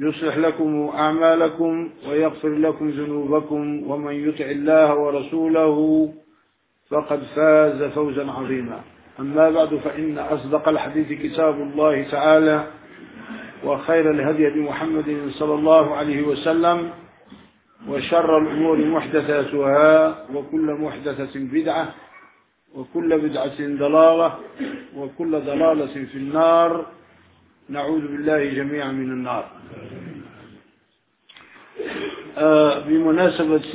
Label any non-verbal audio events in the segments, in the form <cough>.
يصلح لكم أعمالكم ويغفر لكم ذنوبكم ومن يطع الله ورسوله فقد فاز فوزا عظيما. أما بعد فإن أصدق الحديث كتاب الله تعالى وخير الهدي بمحمد صلى الله عليه وسلم وشر الأمور محدثاتها وكل محدثة بدعة وكل بدعة ضلالة وكل ضلالة في النار. نعوذ بالله جميعا من النار. بمناسبة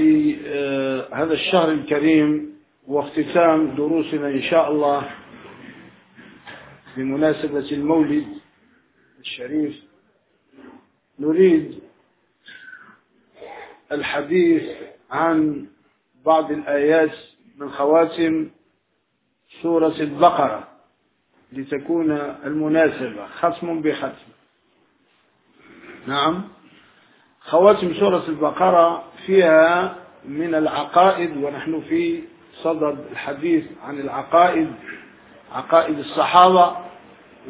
هذا الشهر الكريم واختتام دروسنا إن شاء الله بمناسبة المولد الشريف نريد الحديث عن بعض الآيات من خواتم سورة البقرة. لتكون المناسبة ختم بختم. نعم. خواتم سورة البقرة فيها من العقائد ونحن في صدد الحديث عن العقائد عقائد الصحابة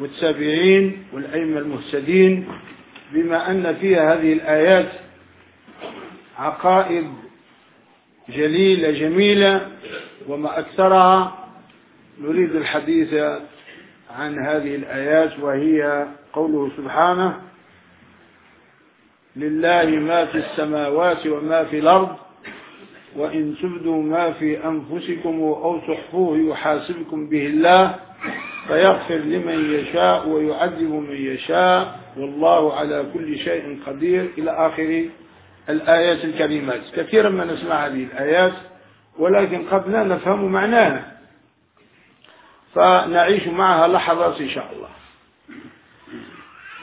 والتابعين والأئمة المهتدين بما أن فيها هذه الآيات عقائد جليلة جميلة وما أكثرها. نريد الحديث عن هذه الآيات وهي قوله سبحانه لله ما في السماوات وما في الأرض وإن تبدوا ما في أنفسكم أو تخفوه يحاسبكم به الله فيغفر لمن يشاء ويعذب من يشاء والله على كل شيء قدير. إلى آخر الآيات الكريمات. كثيرا ما نسمع هذه الآيات ولكن قد لا نفهم معناها. فنعيش معها لحظات إن شاء الله.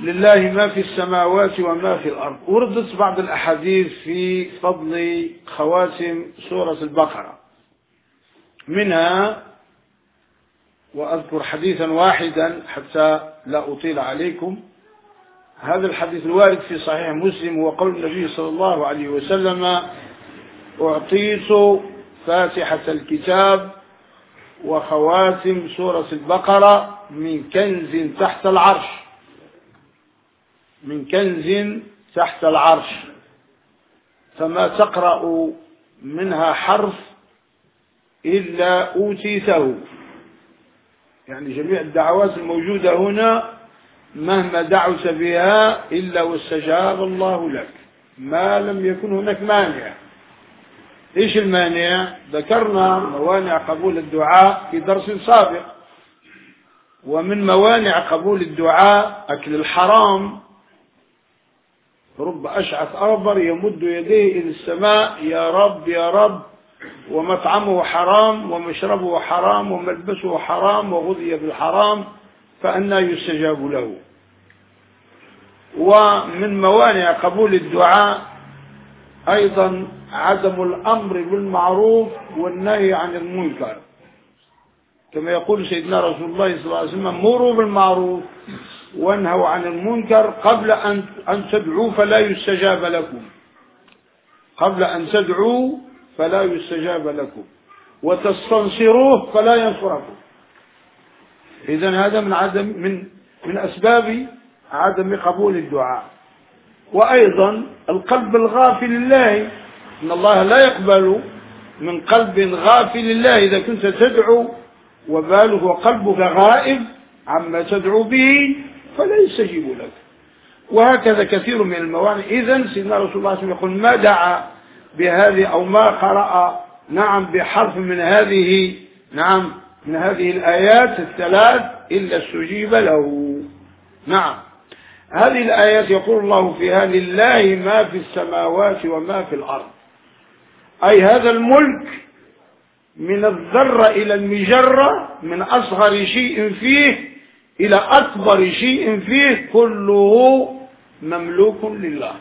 لله ما في السماوات وما في الأرض. وردت بعض الأحاديث في فضل خواتم سورة البقرة. منها وأذكر حديثا واحدا حتى لا أطيل عليكم. هذا الحديث الوارد في صحيح مسلم هو قول النبي صلى الله عليه وسلم أعطيت فاتحة الكتاب وخواتم سورة البقرة من كنز تحت العرش. من كنز تحت العرش. فما تقرأ منها حرف إلا أوتيته. يعني جميع الدعوات الموجودة هنا مهما دعوت بها إلا واستجاب الله لك. ما لم يكن هناك مانع. إيش المانع؟ ذكرنا موانع قبول الدعاء في درس سابق. ومن موانع قبول الدعاء أكل الحرام. رب أشعث أغبر يمد يديه إلى السماء. يا رب يا رب. ومطعمه حرام ومشربه حرام وملبسه حرام وغذي بالحرام فأنا يستجاب له. ومن موانع قبول الدعاء أيضا عدم الأمر بالمعروف والنهي عن المنكر. كما يقول سيدنا رسول الله صلى الله عليه وسلم مروا بالمعروف وانهوا عن المنكر قبل أن أن تدعوا فلا يستجاب لكم. قبل أن تدعوا فلا يستجاب لكم. وتستنصروه فلا ينصركم. إذا هذا من عدم من من أسباب عدم قبول الدعاء. وأيضا القلب الغافل لله إن الله لا يقبل من قلب غافل لله إذا كنت تدعو وباله وقلبك غائب عما تدعو به فلا يستجيب لك. وهكذا كثير من الموانع. إذا سيدنا رسول الله صلى الله عليه وسلم يقول ما دعا بهذه أو ما قرأ. نعم بحرف من هذه نعم من هذه الآيات الثلاث إلا استجيب له. نعم. هذه الآيات يقول الله فيها لله ما في السماوات وما في الأرض. أي هذا الملك من الذرة إلى المجرة من أصغر شيء فيه إلى أكبر شيء فيه كله مملوك لله.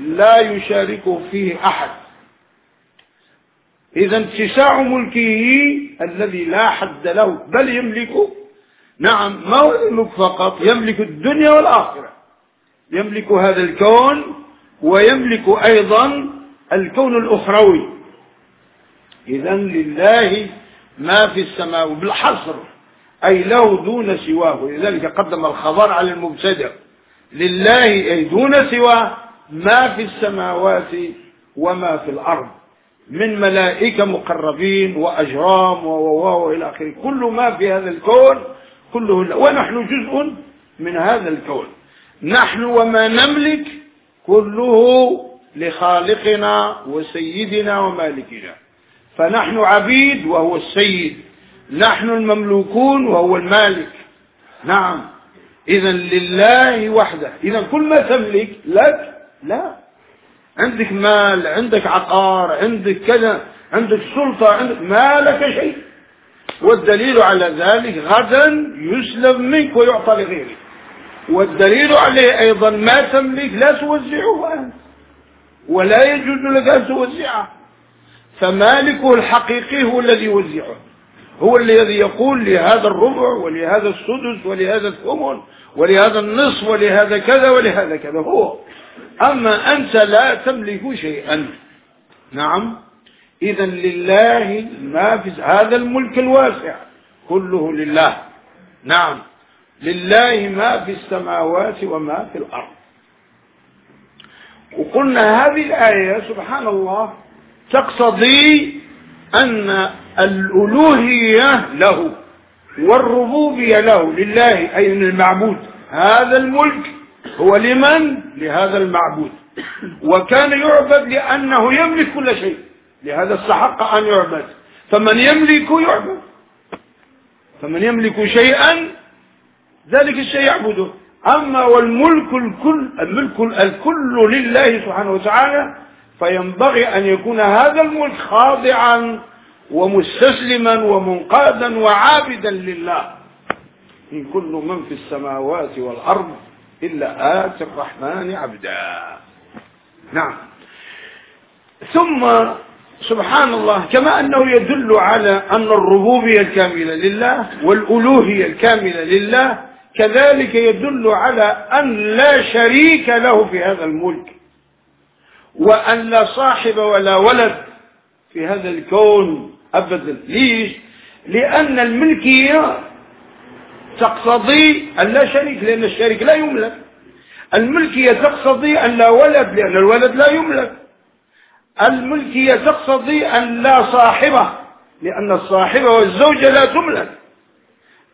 لا يشاركه فيه أحد. إذا اتساع ملكه الذي لا حد له بل يملك نعم ما هو يملك فقط؟ يملك الدنيا والآخرة. يملك هذا الكون ويملك أيضا الكون الأخروي. إذا لله ما في السماء بالحصر أي له دون سواه. ولذلك قدم الخبر على المبتدأ. لله أي دون سواه ما في السماوات وما في الأرض. من ملائكة مقربين وأجرام و إلى آخره. كل ما في هذا الكون كله له ونحن جزء من هذا الكون. نحن وما نملك كله لخالقنا وسيدنا ومالكنا. فنحن عبيد وهو السيد. نحن المملوكون وهو المالك. نعم. إذا لله وحده. إذا كل ما تملك لك لا. عندك مال عندك عقار عندك كذا عندك سلطة عندك ما لك شيء. والدليل على ذلك غدا يسلب منك ويعطى لغيرك. والدليل عليه أيضا ما تملك لا توزعه أنت. ولا يجوز لك أن توزعه فمالكه الحقيقي هو الذي يوزعه هو الذي يقول لهذا الربع ولهذا السدس ولهذا الثمن ولهذا النصف ولهذا كذا ولهذا كذا. هو. أما أنت لا تملك شيئا. نعم. إذا لله ما في هذا الملك الواسع. كله لله. نعم. لله ما في السماوات وما في الأرض. وقلنا هذه الآية سبحان الله تقتضي أن الألوهية له والربوبية له لله أي المعبود. هذا الملك هو لمن؟ لهذا المعبود. وكان يعبد لأنه يملك كل شيء. لهذا استحق أن يعبد. فمن يملك يعبد. فمن يملك شيئا ذلك الشيء يعبده. أما والملك الكل الملك الكل لله سبحانه وتعالى فينبغي أن يكون هذا الملك خاضعا ومستسلما ومنقادا وعابدا لله. إن كل من في السماوات والأرض إلا آتي الرحمن عبدا. نعم. ثم سبحان الله كما أنه يدل على أن الربوبية الكاملة لله والألوهية الكاملة لله كذلك يدل على أن لا شريك له في هذا الملك وأن لا صاحب ولا ولد في هذا الكون أبدا. ليش؟ لأن الملكية تقتضي أن لا شريك لأن الشريك لا يملك. الملكية تقتضي أن لا ولد لأن الولد لا يملك. الملكية تقتضي أن لا صاحبة لأن الصاحبة والزوجة لا تملك.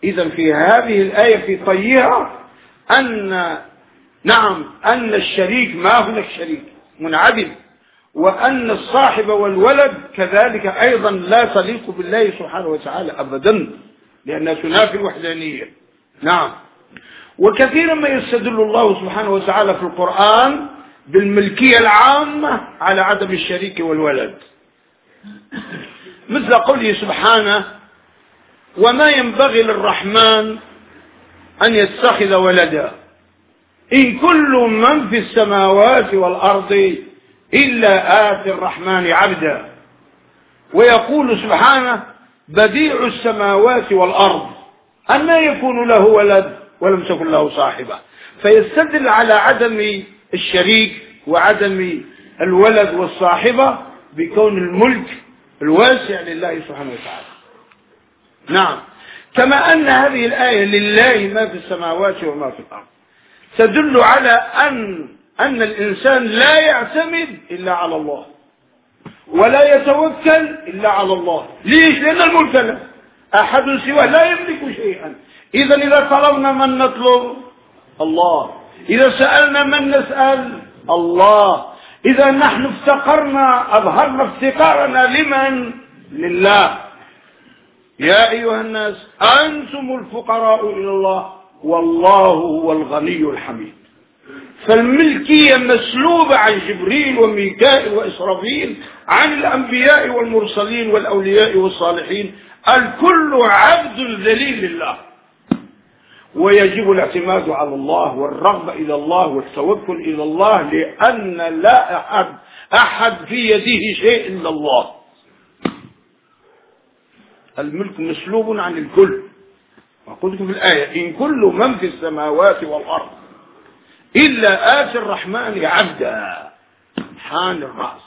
إذا في هذه الآية في طيها أن نعم أن الشريك ما هناك شريك منعدم. وأن الصاحب والولد كذلك أيضا لا تليق بالله سبحانه وتعالى أبدا لأنها تنافي الوحدانية. نعم. وكثيرا ما يستدل الله سبحانه وتعالى في القرآن بالملكية العامة على عدم الشريك والولد. مثل قوله سبحانه وما ينبغي للرحمن أن يتخذ ولدا. إن كل من في السماوات والأرض إلا آتي الرحمن عبدا. ويقول سبحانه بديع السماوات والأرض أما يكون له ولد ولم تكن له صاحبة. فيستدل على عدم الشريك وعدم الولد والصاحبة بكون الملك الواسع لله سبحانه وتعالى. نعم. كما أن هذه الآية لله ما في السماوات وما في الأرض. تدل على أن أن الإنسان لا يعتمد إلا على الله. ولا يتوكل إلا على الله. ليش؟ لأن الملك له. أحد سواه لا يملك شيئا. إذا إذا طلبنا من نطلب الله. إذا سألنا من نسأل الله. إذا نحن افتقرنا أظهرنا افتقارنا لمن؟ لله. يا أيها الناس أنتم الفقراء إلى الله والله هو الغني الحميد. فالملكية مسلوبة عن جبريل وميكائيل وإسرافيل عن الأنبياء والمرسلين والأولياء والصالحين. الكل عبد ذليل لله. ويجب الاعتماد على الله والرغبة إلى الله والتوكل إلى الله لأن لا أحد أحد في يده شيء إلا الله. الملك مسلوب عن الكل. وقلت في الآية إن كل من في السماوات والأرض إلا آتي الرحمن عبدا حان الرأس.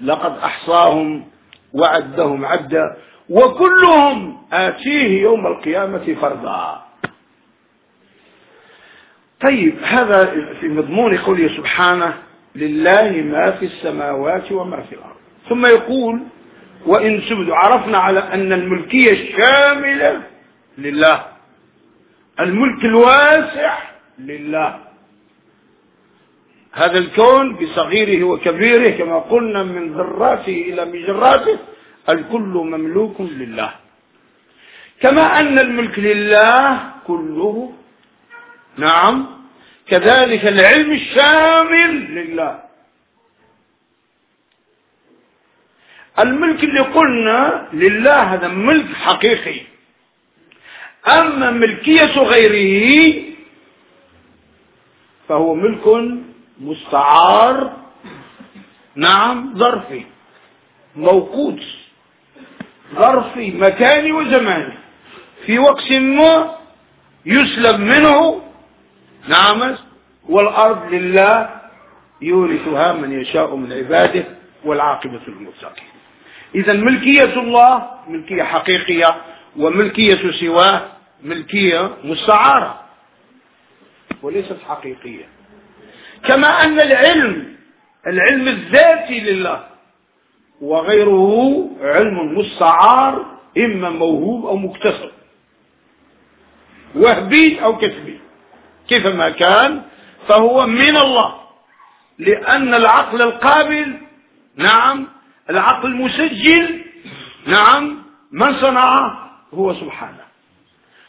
لقد أحصاهم وعدهم عدا وكلهم آتيه يوم القيامة فردا. طيب هذا في مضمون قوله سبحانه لله ما في السماوات وما في الأرض. ثم يقول وإن سبدوا عرفنا على أن الملكية الشاملة لله. الملك الواسع لله. هذا الكون بصغيره وكبيره كما قلنا من ذراته إلى مجراته الكل مملوك لله. كما أن الملك لله كله نعم. كذلك العلم الشامل لله. الملك اللي قلنا لله هذا ملك حقيقي. أما ملكية غيره فهو ملك مستعار نعم ظرفي موقوت ظرفي مكاني وزماني. في وقت ما يسلب منه نعم والأرض لله يورثها من يشاء من عباده والعاقبة للمتقين. إذا ملكية الله ملكية حقيقية وملكية سواه ملكية مستعارة وليست حقيقية. كما أن العلم العلم الذاتي لله وغيره علم مستعار إما موهوب أو مكتسب. وهبي أو كسبي. كيفما كان فهو من الله. لأن العقل القابل نعم العقل المسجل. نعم من صنعه هو سبحانه.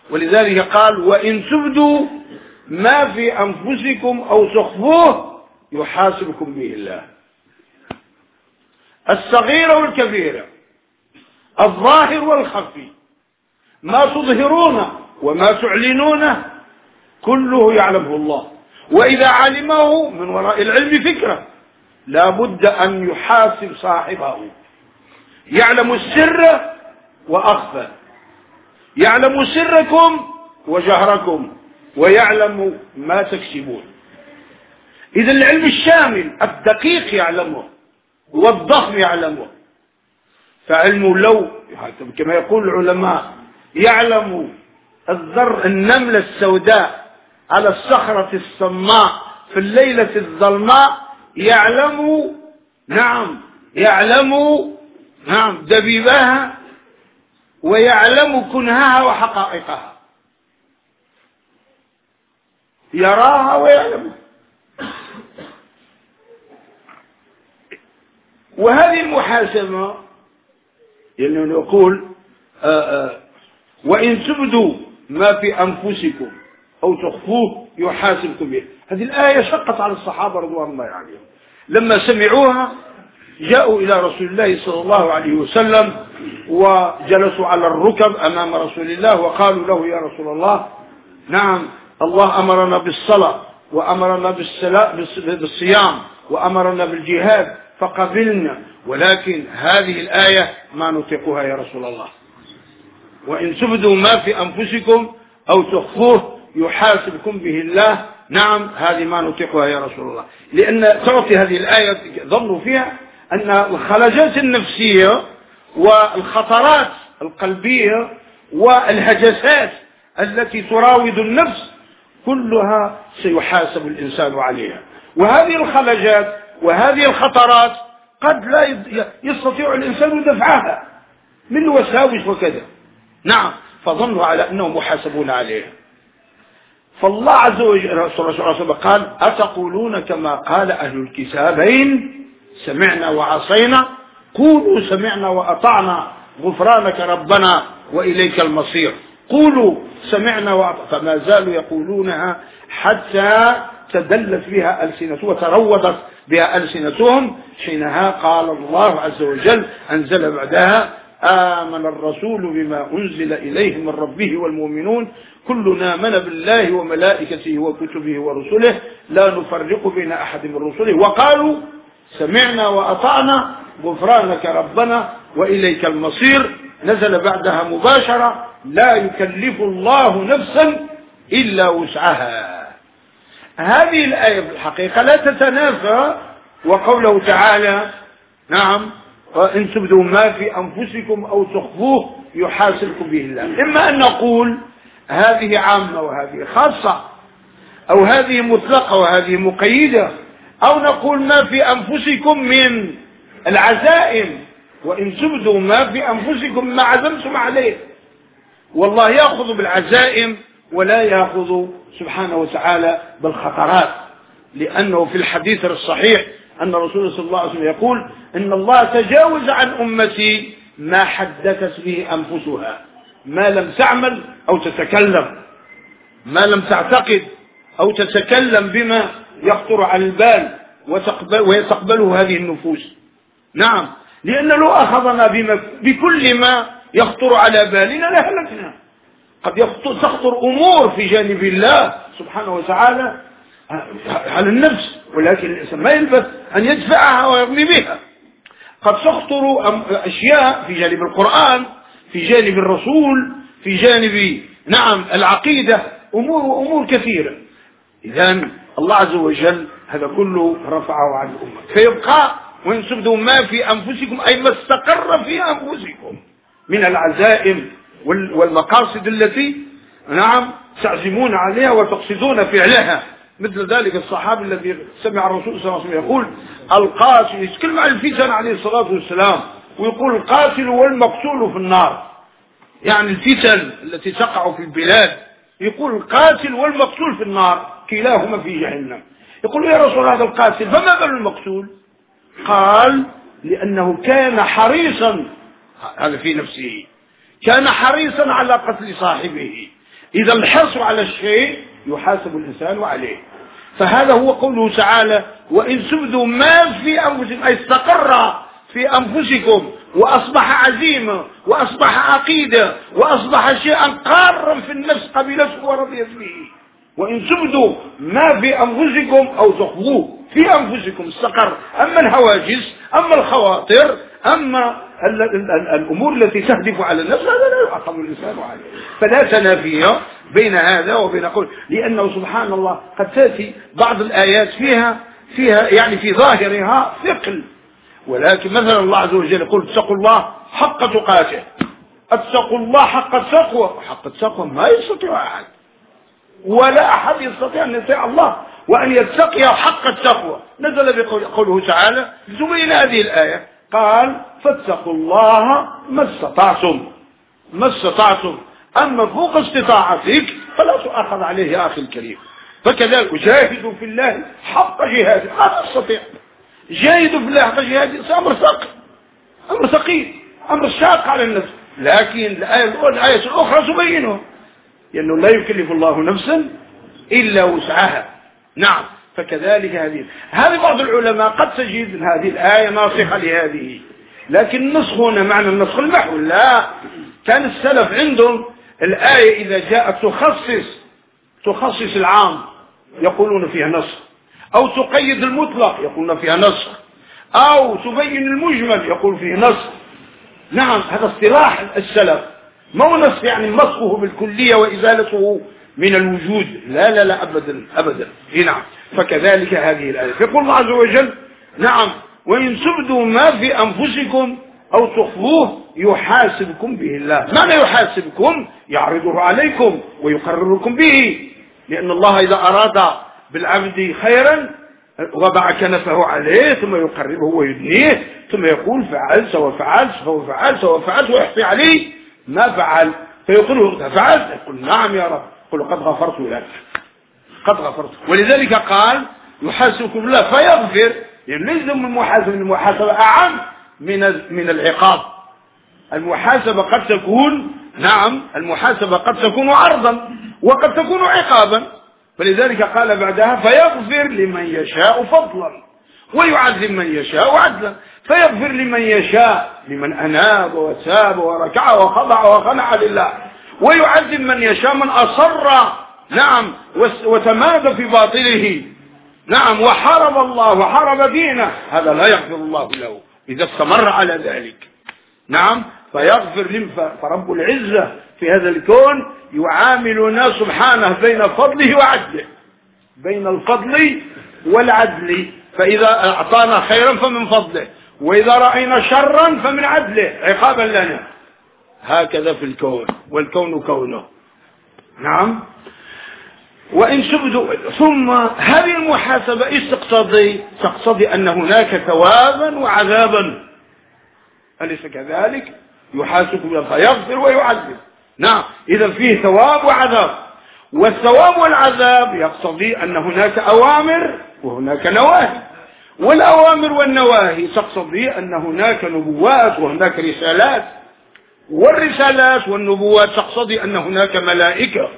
ولذلك قال وإن تبدوا ما في أنفسكم أو تخفوه يحاسبكم به الله. الصغيرة والكبيرة الظاهر والخفي. ما تظهرون وما تعلنونه كله يعلمه الله. وإذا علمه من وراء العلم فكرة. لا بد أن يحاسب صاحبه. يعلم السر وأخفى. يعلم سركم وجهركم ويعلم ما تكسبون. إذا العلم الشامل الدقيق يعلمه والضخم يعلمه. فعلم لو كما يقول العلماء يعلم الذر النملة السوداء على الصخرة الصماء في الليلة الظلماء يعلم نعم يعلم نعم دبيبها ويعلم كنهها وحقائقها. يراها ويعلمها وهذه المحاسبة يعني نقول آآ آآ وإن تبدوا ما في أنفسكم أو تخفوه يحاسبكم به. هذه الآية شقت على الصحابة رضوان الله عليهم. لما سمعوها جاءوا إلى رسول الله صلى الله عليه وسلم وجلسوا على الركب أمام رسول الله وقالوا له يا رسول الله نعم الله أمرنا بالصلاة وأمرنا بالصيام وأمرنا بالجهاد فقبلنا ولكن هذه الآية ما نطيقها يا رسول الله. وإن تبدوا ما في أنفسكم أو تخفوه يحاسبكم به الله نعم هذه ما نطيقها يا رسول الله. لأن تعطي هذه الآية ظنوا فيها أن الخلجات النفسية والخطرات القلبية والهجسات التي تراود النفس كلها سيحاسب الإنسان عليها. وهذه الخلجات وهذه الخطرات قد لا يستطيع الإنسان دفعها من وساوس وكذا. نعم فظنوا على أنهم محاسبون عليها. فالله عز وجل صلى الله وسلم قال أتقولون كما قال أهل الكتابين سمعنا وعصينا؟ قولوا سمعنا وأطعنا غفرانك ربنا وإليك المصير. قولوا سمعنا وأطعنا. فما زالوا يقولونها حتى تدلت بها ألسنتهم وتروضت بها ألسنتهم. حينها قال الله عز وجل أنزل بعدها آمن الرسول بما أنزل إليه من ربه والمؤمنون. كلنا آمن بالله وملائكته وكتبه ورسله لا نفرق بين أحد من رسله. وقالوا سمعنا وأطعنا غفرانك ربنا وإليك المصير. نزل بعدها مباشرة لا يكلف الله نفسا إلا وسعها. هذه الآية في الحقيقة لا تتنافى وقوله تعالى نعم وإن تبدوا ما في أنفسكم أو تخفوه يحاسبكم به الله. إما أن نقول هذه عامة وهذه خاصة أو هذه مطلقة وهذه مقيدة أو نقول ما في أنفسكم من العزائم وإن تبدوا ما في أنفسكم ما عزمتم عليه. والله يأخذ بالعزائم ولا يأخذ سبحانه وتعالى بالخطرات لأنه في الحديث الصحيح أن رسول صلى الله عليه وسلم يقول إن الله تجاوز عن أمتي ما حدثت به أنفسها. ما لم تعمل أو تتكلم. ما لم تعتقد أو تتكلم بما يخطر على البال وتقبل ويتقبله هذه النفوس. نعم لأن لو أخذنا بكل ما يخطر على بالنا لهلكنا. قد تخطر أمور في جانب الله سبحانه وتعالى على النفس ولكن الإنسان ما يلبث أن يدفعها ويرمي بها. قد تخطر أشياء في جانب القرآن في جانب الرسول في جانب نعم العقيدة أمور وأمور كثيرة. إذا الله عز وجل هذا كله رفعه عن الأمة. فيبقى وإن ما في أنفسكم أي ما استقر في أنفسكم من العزائم والمقاصد التي نعم تعزمون عليها وتقصدون فعلها. مثل ذلك الصحابي الذي سمع الرسول صلى الله عليه وسلم يقول القاتل يتكلم عن الفتن عليه الصلاة والسلام. ويقول القاتل والمقتول في النار. يعني الفتن التي تقع في البلاد يقول القاتل والمقتول في النار كلاهما في جهنم. يقول يا رسول هذا القاتل فما بال المقتول؟ قال لأنه كان حريصا هذا في نفسه كان حريصا على قتل صاحبه. إذا الحرص على الشيء يحاسب الإنسان عليه. فهذا هو قوله تعالى وإن تبدوا ما في أنفسكم أي استقر في أنفسكم وأصبح عزيمة وأصبح عقيدة وأصبح شيئا قارا في النفس قبلته ورضيت به وإن تبدوا ما في أنفسكم أو تخفوه في أنفسكم استقر أما الهواجس أما الخواطر أما الأمور التي تهدف على النفس هذا لا يعاقب الإنسان عليه. فلا تنافي بين هذا وبين قول. لأنه سبحان الله قد تأتي بعض الآيات فيها فيها يعني في ظاهرها ثقل. ولكن مثلا الله عز وجل يقول اتقوا الله حق تقاته. اتقوا الله حق التقوى. حق التقوى ما يستطيع أحد. ولا أحد يستطيع أن يطيع الله وأن يتقي حق التقوى. نزل بقوله تعالى زبين هذه الآية. قال فاتقوا الله ما استطعتم. ما استطعتم. أما فوق استطاعتك فلا تؤخذ عليه يا أخي الكريم. فكذلك جاهدوا في الله حق جهاده. ما تستطيع. جاهدوا في الله حق جهاده أمر ثقيل. أمر ثقيل. أمر شاق على النفس. لكن الآية الأخرى تبينه. لأنه لا يكلف الله نفسا إلا وسعها. نعم. فكذلك هذه. هذه بعض العلماء قد تجد هذه الآية ناصحة لهذه. لكن النسخ هنا معنى النسخ المحو. لا. كان السلف عندهم الآية إذا جاءت تخصص تخصص العام يقولون فيها نسخ أو تقيد المطلق يقولون فيها نسخ أو تبين المجمل يقول فيه نسخ نعم هذا اصطلاح السلف. ما هو نسخ يعني مسخه بالكلية وإزالته من الوجود. لا لا لا أبدا أبدا. نعم. فكذلك هذه الآية. يقول الله عز وجل نعم وإن تبدوا ما في أنفسكم أو تخفوه يحاسبكم به الله. ماذا يحاسبكم؟ يعرضه عليكم ويقرركم به. لأن الله إذا أراد بالعبد خيرا وضع كنفه عليه ثم يقربه ويدنيه ثم يقول فعلت وفعلت وفعلت وفعلت ويحصي عليه. ما فعل؟ فيقول له فعلت؟ يقول نعم يا رب. يقول قد غفرت لك. قد غفرت. ولذلك قال يحاسبكم الله فيغفر. يعني من المحاسبة المحاسبة أعم من من العقاب. المحاسبة قد تكون نعم المحاسبة قد تكون عرضا وقد تكون عقابا. فلذلك قال بعدها فيغفر لمن يشاء فضلا ويعذب من يشاء عدلا فيغفر لمن يشاء لمن أناب وتاب وركع وخضع وخنع لله ويعذب من يشاء من أصر نعم وتمادى في باطله نعم وحارب الله وحارب دينه هذا لا يغفر الله له إذا استمر على ذلك نعم فيغفر لهم فرب العزة في هذا الكون يعاملنا سبحانه بين فضله وعدله. بين الفضل والعدل. فإذا أعطانا خيرا فمن فضله. وإذا رأينا شرا فمن عدله. عقابا لنا. هكذا في الكون. والكون كونه. نعم. وإن سبدوا ثم هذه المحاسبة إيش تقتضي؟ تقتضي أن هناك ثوابا وعذابا. أليس كذلك؟ يحاسب فيغفر ويعذب. نعم. إذا فيه ثواب وعذاب. والثواب والعذاب يقتضي أن هناك أوامر وهناك نواهي. والأوامر والنواهي تقتضي أن هناك نبوات وهناك رسالات. والرسالات والنبوات تقتضي أن هناك ملائكة.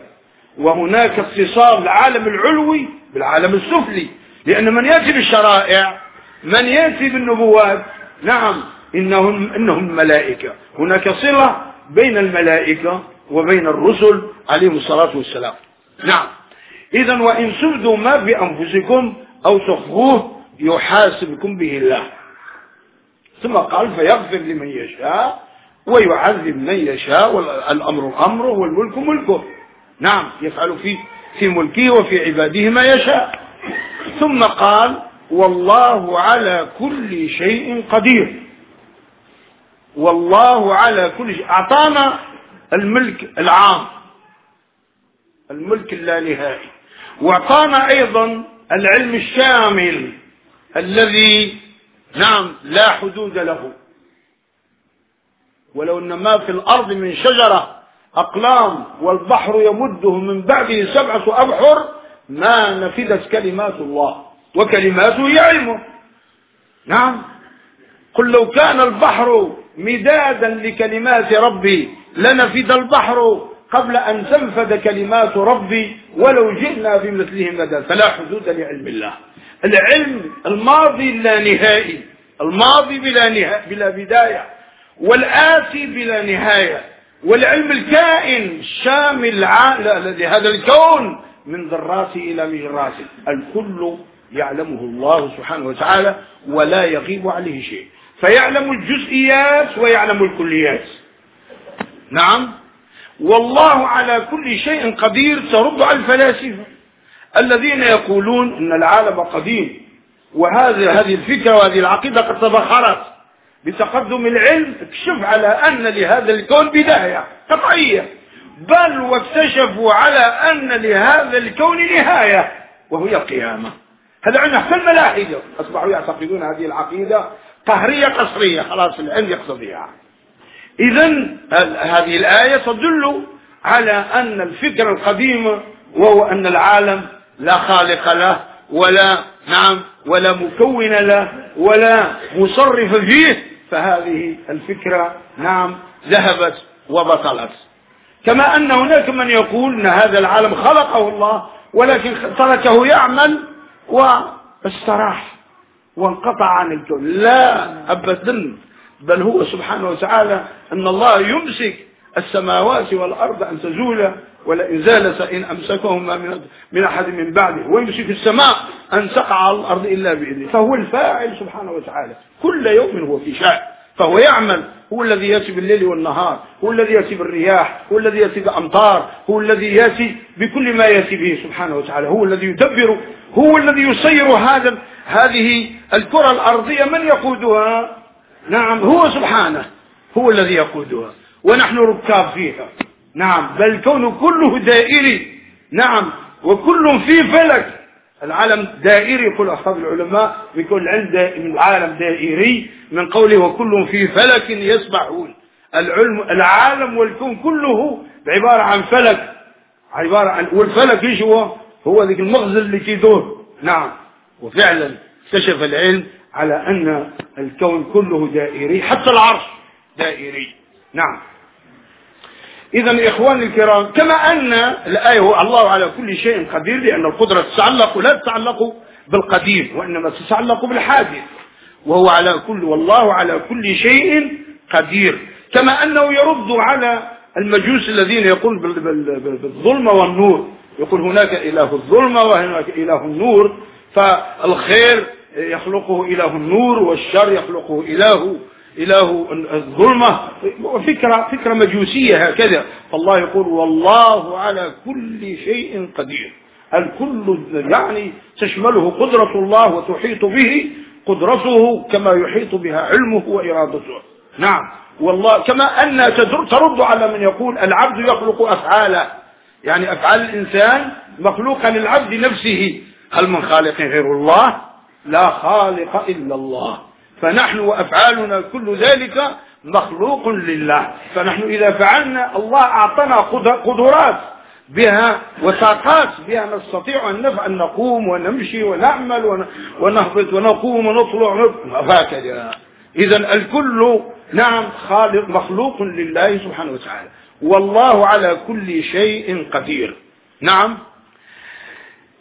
وهناك اتصال العالم العلوي بالعالم السفلي. لأن من يأتي بالشرائع من يأتي بالنبوات نعم. إنهم, إنهم ملائكة. هناك صلة بين الملائكة وبين الرسل عليهم الصلاة والسلام. نعم. إذا وإن سبدوا ما في أنفسكم أو تخفوه يحاسبكم به الله. ثم قال فيغفر لمن يشاء ويعذب من يشاء والأمر أمره والملك ملكه نعم. يفعل في في ملكه وفي عباده ما يشاء. ثم قال والله على كل شيء قدير. والله على كل شيء. أعطانا الملك العام. الملك اللانهائي وأعطانا أيضا العلم الشامل الذي نعم لا حدود له. ولو إن ما في الأرض من شجرة أقلام والبحر يمده من بعده سبعه أبحر ما نفذت كلمات الله. وكلماته علمه نعم. قل لو كان البحر مدادا لكلمات ربي. لنفد البحر قبل أن تنفد كلمات ربي. ولو جئنا بمثله مدى. فلا حدود لعلم الله. العلم الماضي اللانهائي الماضي بلا, نهاية بلا بداية. والآتي بلا نهاية. والعلم الكائن الشامل الذي هذا الكون من ذراته إلى مجراته الكل يعلمه الله سبحانه وتعالى ولا يغيب عليه شيء. فيعلم الجزئيات ويعلم الكليات. نعم. والله على كل شيء قدير ترد على الفلاسفة الذين يقولون إن العالم قديم وهذه هذه الفكرة وهذه العقيدة قد تبخرت بتقدم العلم. اكشف على أن لهذا الكون بداية قطعية بل واكتشفوا على أن لهذا الكون نهاية وهي القيامة هذا عندنا حتى الملاحدة؟ أصبحوا يعتقدون هذه العقيدة؟ قهرية قصرية خلاص العلم يقتضيها اذا هذه الآية تدل على أن الفكر القديم وهو أن العالم لا خالق له ولا نعم ولا مكون له ولا مصرف فيه فهذه الفكرة نعم ذهبت وبطلت. كما أن هناك من يقول أن هذا العالم خلقه الله ولكن تركه يعمل واستراح وانقطع عن الكون. لا أبدا بل هو سبحانه وتعالى أن الله يمسك السماوات والأرض أن تزولا ولئن زالت إن أمسكهما من, من أحد من بعده. ويمسك السماء أن تقع على الأرض إلا بإذنه. فهو الفاعل سبحانه وتعالى. كل يوم هو في شأن فهو يعمل هو الذي يأتي بالليل والنهار هو الذي يأتي بالرياح هو الذي يأتي بأمطار هو الذي يأتي بكل ما يأتي به سبحانه وتعالى هو الذي يدبر هو الذي يسير هذا هذه الكرة الأرضية من يقودها؟ نعم هو سبحانه هو الذي يقودها ونحن ركاب فيها. نعم بل الكون كله دائري. نعم وكل في فلك. العالم دائري يقول أصحاب العلماء بكل علم من العالم دائري من قوله وكل في فلك يسبحون. العلم العالم والكون كله عبارة عن فلك عبارة عن والفلك إيش هو؟ هو ذيك المغزى اللي كيدور نعم. وفعلا اكتشف العلم على أن الكون كله دائري حتى العرش دائري. نعم. إذا إخواني الكرام كما أن الآية الله على كل شيء قدير لأن القدرة تتعلق لا تتعلق بالقديم وإنما تتعلق بالحادث وهو على كل والله على كل شيء قدير. كما أنه يرد على المجوس الذين يقول بالظلمة والنور يقول هناك إله الظلمة وهناك إله النور فالخير يخلقه إله النور والشر يخلقه إله إله الظلمة فكرة فكرة مجوسية هكذا. فالله يقول والله على كل شيء قدير. الكل يعني تشمله قدرة الله وتحيط به؟ قدرته كما يحيط بها علمه وإرادته. نعم. والله كما أن ترد على من يقول العبد يخلق أفعاله يعني أفعال الإنسان مخلوقة للعبد نفسه. هل من خالق غير الله؟ لا خالق إلا الله. فنحن وأفعالنا كل ذلك مخلوق لله. فنحن إذا فعلنا الله أعطانا قدرات بها وطاقات بها نستطيع أن نقوم ونمشي ونعمل ونهبط ونقوم ونطلع وهكذا. إذا الكل نعم خالق مخلوق لله سبحانه وتعالى. والله على كل شيء قدير. نعم.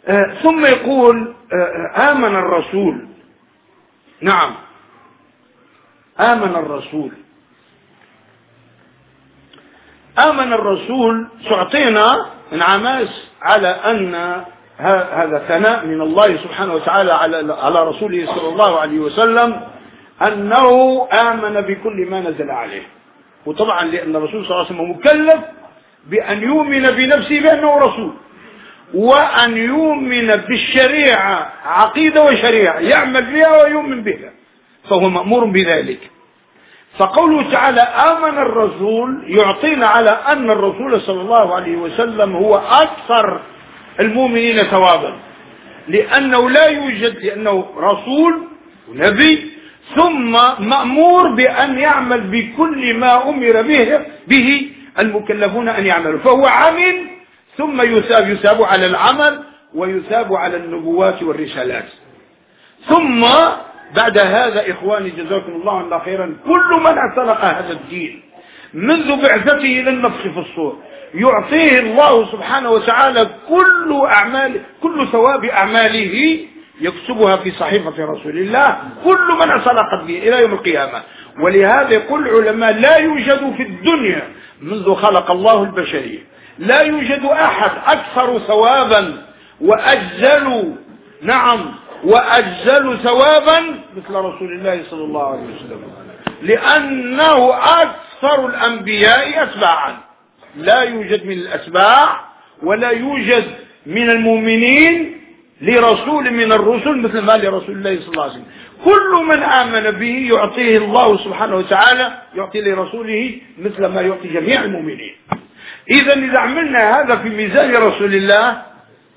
آه ثم يقول آه آمن الرسول. نعم. آمن الرسول. آمن الرسول تعطينا انعماس على أن هذا ثناء من الله سبحانه وتعالى على رسوله صلى الله عليه وسلم أنه آمن بكل ما نزل عليه. وطبعا لأن الرسول صلى الله عليه وسلم مكلف بأن يؤمن بنفسه بأنه رسول وأن يؤمن بالشريعة عقيدة وشريعة يعمل بها ويؤمن بها. فهو مأمور بذلك. فقوله تعالى آمن الرسول يعطينا على أن الرسول صلى الله عليه وسلم هو أكثر المؤمنين ثوابا. لأنه لا يوجد لأنه رسول ونبي ثم مأمور بأن يعمل بكل ما أمر به به المكلفون أن يعملوا. فهو عمل ثم يثاب يثاب على العمل ويثاب على النبوات والرسالات. ثم بعد هذا إخواني جزاكم الله عنا خيرا كل من اعتنق هذا الدين منذ بعثته إلى النفخ في الصور يعطيه الله سبحانه وتعالى كل أعمال كل ثواب أعماله يكتبها في صحيفة رسول الله كل من اعتنق به إلى يوم القيامة. ولهذا يقول العلماء لا يوجد في الدنيا منذ خلق الله البشرية لا يوجد أحد أكثر ثوابا وأجزل نعم وأجزل ثوابا مثل رسول الله صلى الله عليه وسلم. لأنه أكثر الأنبياء أتباعا. لا يوجد من الأتباع ولا يوجد من المؤمنين لرسول من الرسل مثل ما لرسول الله صلى الله عليه وسلم. كل من آمن به يعطيه الله سبحانه وتعالى يعطي لرسوله مثل ما يعطي جميع المؤمنين. إذا إذا عملنا هذا في ميزان رسول الله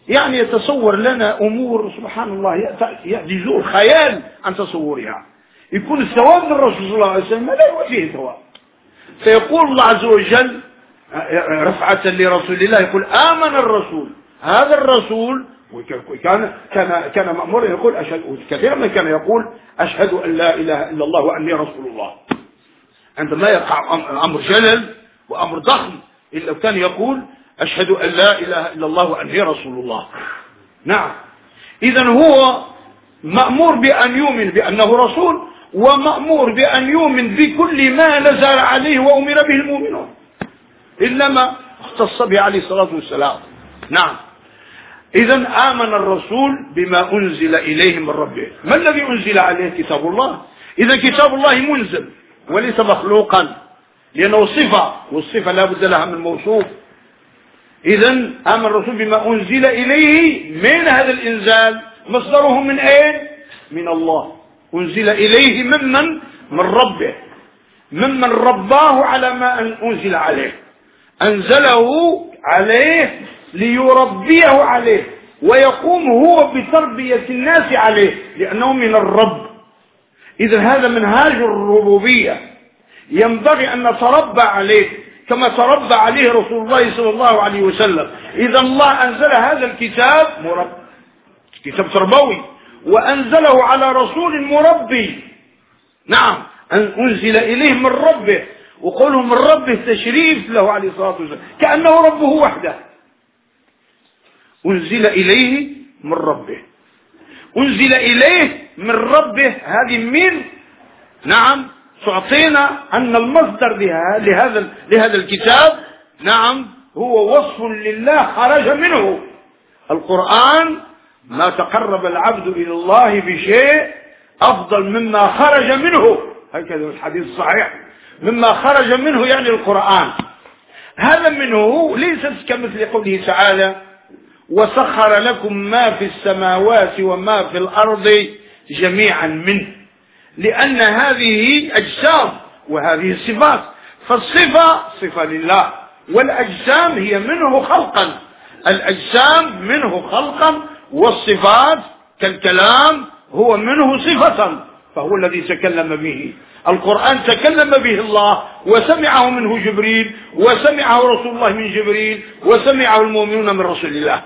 يعني يتصور لنا أمور سبحان الله يجوز الخيال عن تصورها. يكون الثواب من الرسول صلى الله عليه وسلم لا يوجه ثواب. فيقول الله عز وجل رفعة لرسول الله يقول آمن الرسول. هذا الرسول كان كان كان مأمورا يقول أشهد كثيرا من كان يقول أشهد أن لا إله إلا الله وأني رسول الله. عندما يقع أمر جلل وأمر ضخم إلا كان يقول أشهد أن لا إله إلا الله وأني رسول الله. نعم. إذا هو مأمور بأن يؤمن بأنه رسول ومأمور بأن يؤمن بكل ما نزل عليه وأمر به المؤمنون. إلا ما اختص به عليه الصلاة والسلام. نعم. إذا آمن الرسول بما أنزل إليه من ربه. ما الذي أنزل عليه كتاب الله؟ إذا كتاب الله منزل وليس مخلوقا. لأنه صفة والصفة لا بد لها من موصوف. إذا آمن الرسول بما أنزل إليه من هذا الإنزال. مصدره من أين؟ من الله. أنزل إليه ممن؟ من ربه. ممن رباه على ما أنزل عليه. أنزله عليه ليربيه عليه ويقوم هو بتربية الناس عليه لأنه من الرب. إذا هذا منهاج الربوبية. ينبغي أن نتربى عليه. كما تربى عليه رسول الله صلى الله عليه وسلم. إذا الله أنزل هذا الكتاب مرب كتاب تربوي وأنزله على رسول مربي. نعم أنزل إليه من ربه وقوله من ربه تشريف له عليه الصلاة والسلام. كأنه ربه وحده. أنزل إليه من ربه. أنزل إليه من ربه هذه من نعم تعطينا أن المصدر لهذا لهذا الكتاب نعم هو وصف لله خرج منه. القرآن ما تقرب العبد إلى الله بشيء أفضل مما خرج منه. هكذا الحديث الصحيح مما خرج منه يعني القرآن. هذا منه ليس كمثل قوله تعالى وسخر لكم ما في السماوات وما في الأرض جميعا منه. لأن هذه أجسام وهذه صفات. فالصفة صفة لله والأجسام هي منه خلقا. الأجسام منه خلقا والصفات كالكلام هو منه صفة. فهو الذي تكلم به. القرآن تكلم به الله وسمعه منه جبريل وسمعه رسول الله من جبريل وسمعه المؤمنون من رسول الله.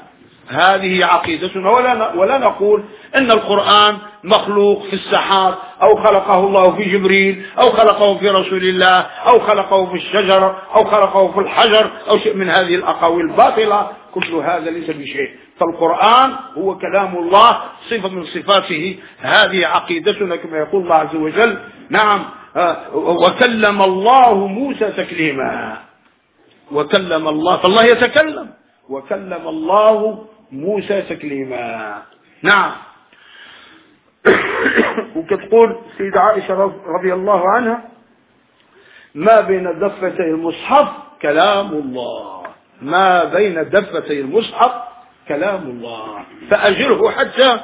هذه عقيدتنا. ولا ولا نقول إن القرآن مخلوق في السحاب أو خلقه الله في جبريل أو خلقه في رسول الله أو خلقه في الشجر أو خلقه في الحجر أو شيء من هذه الأقاويل الباطلة. كل هذا ليس بشيء. فالقرآن هو كلام الله صفة من صفاته. هذه عقيدتنا كما يقول الله عز وجل نعم آه، وكلم الله موسى تكليما. وكلم الله فالله يتكلم. وكلم الله موسى تكليما. نعم. <coughs> وكتقول سيدة عائشة رضي الله عنها ما بين دفتي المصحف كلام الله. ما بين دفتي المصحف كلام الله. فأجره حتى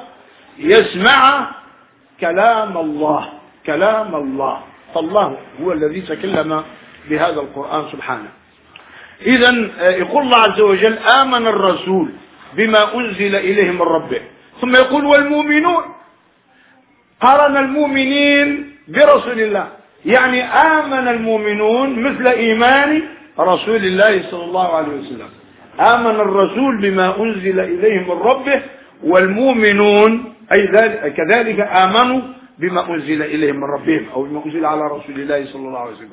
يسمع كلام الله. كلام الله. فالله هو الذي تكلم بهذا القرآن سبحانه. إذا يقول الله عز وجل آمن الرسول بما أنزل إليه من ربه. ثم يقول والمؤمنون قارن المؤمنين برسول الله. يعني آمن المؤمنون مثل إيمان رسول الله صلى الله عليه وسلم. آمن الرسول بما أنزل إليه من ربه والمؤمنون أي ذلك كذلك آمنوا بما أنزل إليهم من ربهم أو بما أنزل على رسول الله صلى الله عليه وسلم.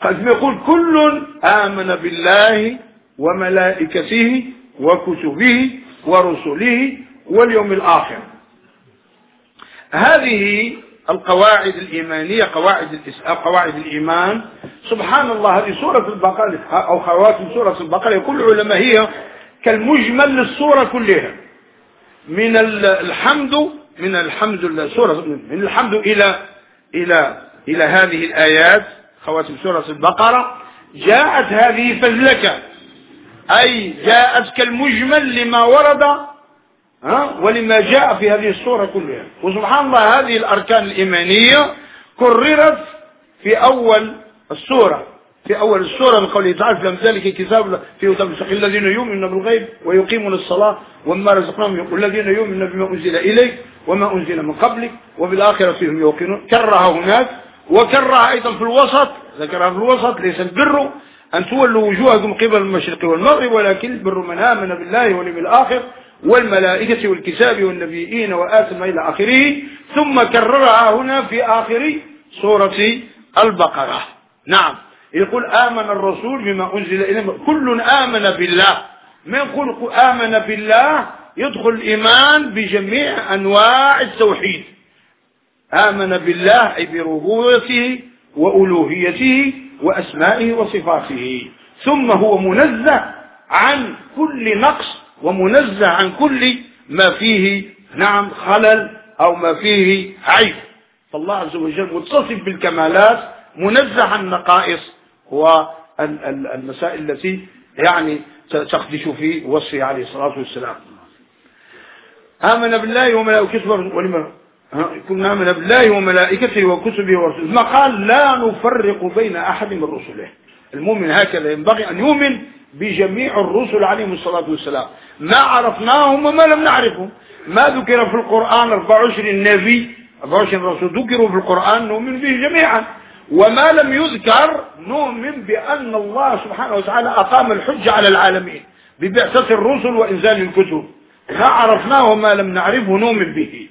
قد يقول كل آمن بالله وملائكته وكتبه ورسله واليوم الآخر. هذه القواعد الإيمانية قواعد قواعد الإيمان. سبحان الله هذه سورة البقرة أو خواتم سورة البقرة. يقول العلماء هي كالمجمل للسورة كلها. من الحمد من الحمد لله من الحمد إلى إلى إلى هذه الآيات خواتم سورة البقرة. جاءت هذه فزلكة. أي جاءت كالمجمل لما ورد ها؟ ولما جاء في هذه السورة كلها. وسبحان الله هذه الأركان الإيمانية كررت في أول السورة. في أول السورة بقوله تعالى في ذلك كتاب في كتاب الذين يؤمنون بالغيب ويقيمون الصلاة وما رزقناهم والذين يؤمنون بما أنزل إليك وما أنزل من قبلك وبالآخرة هم يوقنون. كرها هناك وكرها أيضا في الوسط ذكرها في الوسط ليس البر أن تولوا وجوهكم قبل المشرق والمغرب ولكن البر من آمن بالله واليوم الآخر والملائكة والكتاب والنبيين وآتم إلى آخره ثم كررها هنا في آخر سورة البقرة. نعم. يقول آمن الرسول بما أنزل إليه. كل آمن بالله. من يقول آمن بالله؟ يدخل الإيمان بجميع أنواع التوحيد. آمن بالله أي بربوبيته وألوهيته وأسمائه وصفاته. ثم هو منزه عن كل نقص ومنزه عن كل ما فيه نعم خلل أو ما فيه عيب. فالله عز وجل متصف بالكمالات منزه عن النقائص والمسائل التي يعني تخدش في وصفه عليه الصلاة والسلام. آمن بالله وملائكته ولما كنا آمن بالله وملائكته وكتبه ورسله. ما قال لا نفرق بين أحد من رسله. المؤمن هكذا ينبغي أن يؤمن بجميع الرسل عليهم الصلاة والسلام. ما عرفناهم وما لم نعرفهم. ما ذكر في القرآن 24 نبي 24 رسول ذكروا في القرآن نؤمن به جميعا. وما لم يذكر نؤمن بأن الله سبحانه وتعالى أقام الحجة على العالمين. ببعثة الرسل وإنزال الكتب. ما عرفناه وما لم نعرفه نؤمن به.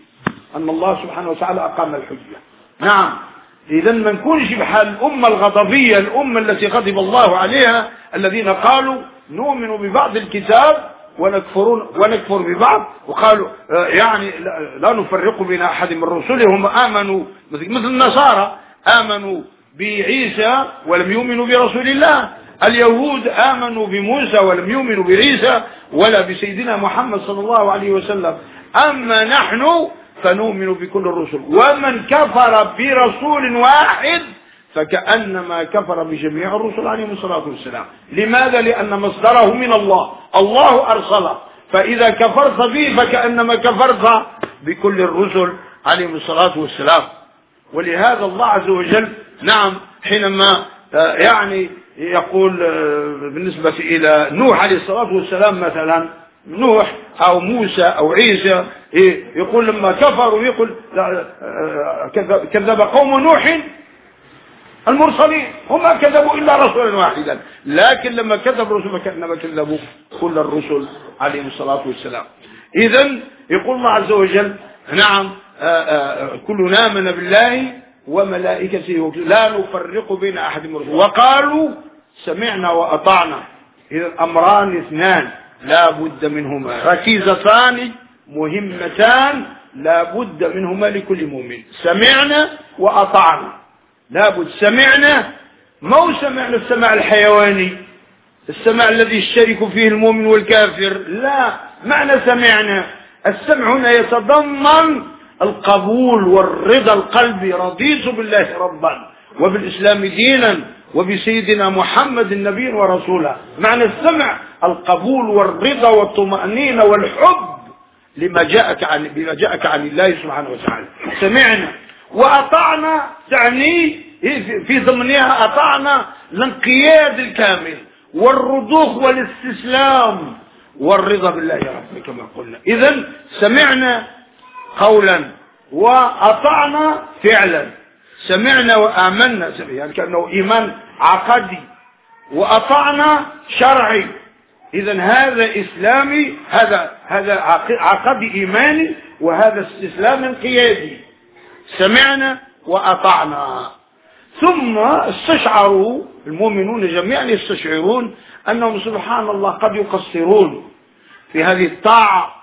أن الله سبحانه وتعالى أقام الحجة. نعم. إذا ما نكونش بحال الأمة الغضبية الأمة التي غضب الله عليها الذين قالوا نؤمن ببعض الكتاب ونكفرون ونكفر ببعض وقالوا آه، يعني لا نفرق بين أحد من رسلهم آمنوا مثل النصارى آمنوا بعيسى ولم يؤمنوا برسول الله. اليهود آمنوا بموسى ولم يؤمنوا بعيسى ولا بسيدنا محمد صلى الله عليه وسلم. أما نحن فنؤمن بكل الرسل. ومن كفر برسول واحد فكأنما كفر بجميع الرسل عليهم الصلاة والسلام. لماذا؟ لأن مصدره من الله. الله أرسله. فإذا كفرت به فكأنما كفرت بكل الرسل عليهم الصلاة والسلام. ولهذا الله عز وجل نعم حينما آه، يعني يقول آه، بالنسبة إلى نوح عليه الصلاة والسلام مثلا نوح أو موسى أو عيسى إيه، يقول لما كفروا يقول آه، كذب قوم نوح المرسلين هم كذبوا إلا رسولا واحدا. لكن لما كذب رسول فكأنما كذبوا كل الرسل عليهم الصلاة والسلام. إذا يقول الله عز وجل نعم كلنا آمن بالله وملائكته لا نفرق بين أحد من وقالوا سمعنا وأطعنا. إذا الأمران اثنان. لا بد منهما. ركيزتان مهمتان لا بد منهما لكل مؤمن. سمعنا وأطعنا. لا بد. سمعنا ما سمعنا السماع الحيواني؟ السماع الذي يشترك فيه المؤمن والكافر. لا. معنى سمعنا؟ السمع هنا يتضمن القبول والرضا القلبي. رضيت بالله ربا. وبالإسلام دينا. وبسيدنا محمد النبي ورسوله. معنى السمع القبول والرضا والطمأنينة والحب لما جاءك عن بما جاءك عن الله سبحانه وتعالى. سمعنا. وأطعنا تعني في ضمنها أطعنا الانقياد الكامل والرضوخ والاستسلام والرضا بالله رب كما قلنا. إذا سمعنا قولا وأطعنا فعلا. سمعنا وآمنا يعني كأنه إيمان عقدي وأطعنا شرعي. إذا هذا إسلامي هذا هذا عقدي إيماني وهذا استسلام انقيادي. سمعنا وأطعنا. ثم استشعروا المؤمنون جميعا يستشعرون أنهم سبحان الله قد يقصرون في هذه الطاعة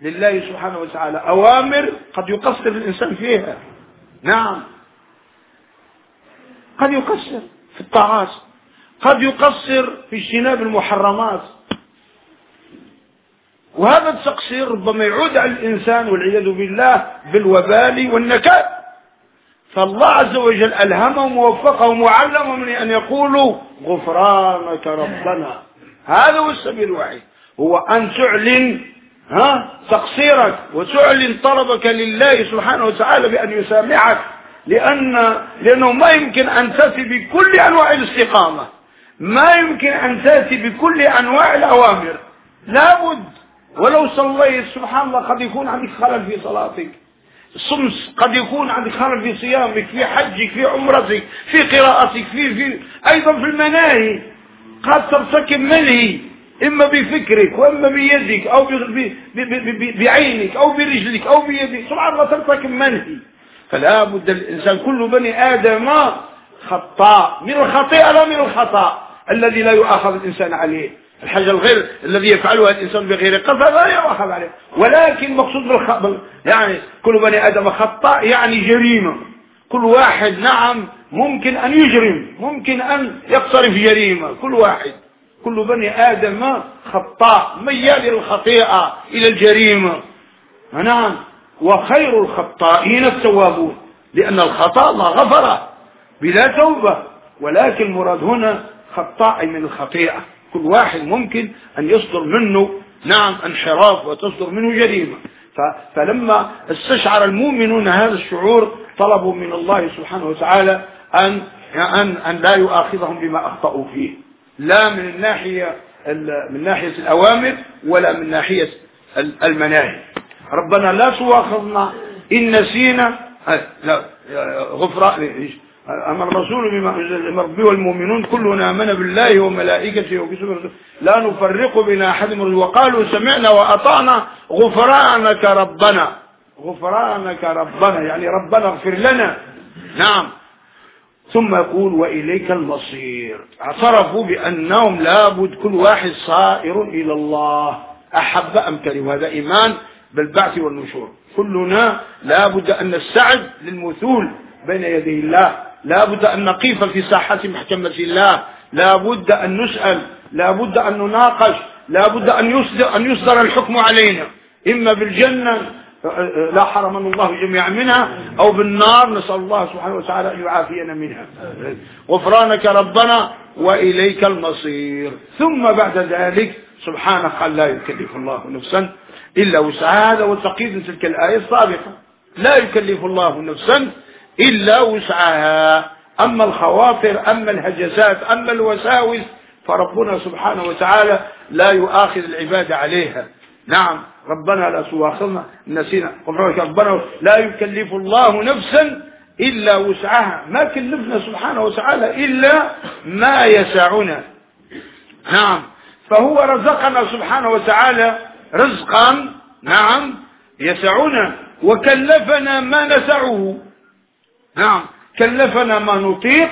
لله سبحانه وتعالى. أوامر قد يقصر الإنسان فيها. نعم. قد يقصر. في الطاعات. قد يقصر في اجتناب المحرمات. وهذا التقصير ربما يعود على الإنسان والعياذ بالله بالوبال والنكال. فالله عز وجل ألهمهم ووفقهم وعلمهم أن يقولوا غفرانك ربنا. هذا هو السبيل الوحيد. هو أن تعلن ها تقصيرك وتعلن طلبك لله سبحانه وتعالى بأن يسامحك لأن لأنه ما يمكن أن تأتي بكل أنواع الاستقامة. ما يمكن أن تأتي بكل أنواع الأوامر. لابد. ولو صليت سبحان الله قد يكون عندك خلل في صلاتك. الصمس قد يكون عندك خلل في صيامك في حجك في عمرتك في قراءتك في في أيضا في المناهي. قد ترتكب منهي إما بفكرك وإما بيدك أو بعينك أو برجلك أو بيدك. سبحان الله ترتكب منهي. فلا بد الإنسان كل بني آدم خطاء. من الخطيئة لا من الخطأ الذي لا يؤاخذ الإنسان عليه. الحاجة الغير الذي يفعلها الإنسان بغير قصد لا يؤاخذ عليه. ولكن مقصود بالخطأ يعني كل بني آدم خطاء يعني جريمة. كل واحد نعم ممكن أن يجرم ممكن أن يقترف جريمة. كل واحد. كل بني آدم خطاء ميال إلى الخطيئة إلى الجريمة. نعم. وخير الخطائين التوابون لأن الخطأ الله غفره بلا توبة ولكن المراد هنا خطاء من الخطيئة. كل واحد ممكن أن يصدر منه نعم انحراف وتصدر منه جريمة. فلما استشعر المؤمنون هذا الشعور طلبوا من الله سبحانه وتعالى أن أن أن لا يؤاخذهم بما أخطأوا فيه. لا من الناحية من ناحية الأوامر ولا من ناحية المناهي ربنا لا تؤاخذنا إن نسينا. لا غفران أما الرسول بما أنزل ربي والمؤمنون كلنا آمن بالله وملائكته وكتبه لا نفرق بين أحد من وقالوا سمعنا وأطعنا. غفرانك ربنا. غفرانك ربنا يعني ربنا اغفر لنا. نعم. ثم يقول وإليك المصير. اعترفوا بأنهم لابد كل واحد صائر إلى الله. أحب أم كره هذا إيمان بالبعث والنشور. كلنا لابد أن نستعد للمثول بين يدي الله. لابد أن نقيف في ساحة محكمة الله. لابد أن نسأل. لابد أن نناقش. لابد أن يصدر, أن يصدر الحكم علينا. إما بالجنة لا حرمنا الله جميعا منها أو بالنار نسأل الله سبحانه وتعالى أن يعافينا منها. غفرانك ربنا وإليك المصير. ثم بعد ذلك سبحانه قال لا يكلف الله نفسا إلا وسعها هذا وتقييد تلك الآية السابقة. لا يكلف الله نفسا إلا وسعها. أما الخواطر أما الهجسات أما الوساوس فربنا سبحانه وتعالى لا يؤاخذ العباد عليها. نعم ربنا لا تؤاخذنا نسينا. ربنا لا يكلف الله نفسا إلا وسعها. ما كلفنا سبحانه وتعالى إلا ما يسعنا. نعم فهو رزقنا سبحانه وتعالى رزقا نعم يسعنا وكلفنا ما نسعه. نعم كلفنا ما نطيق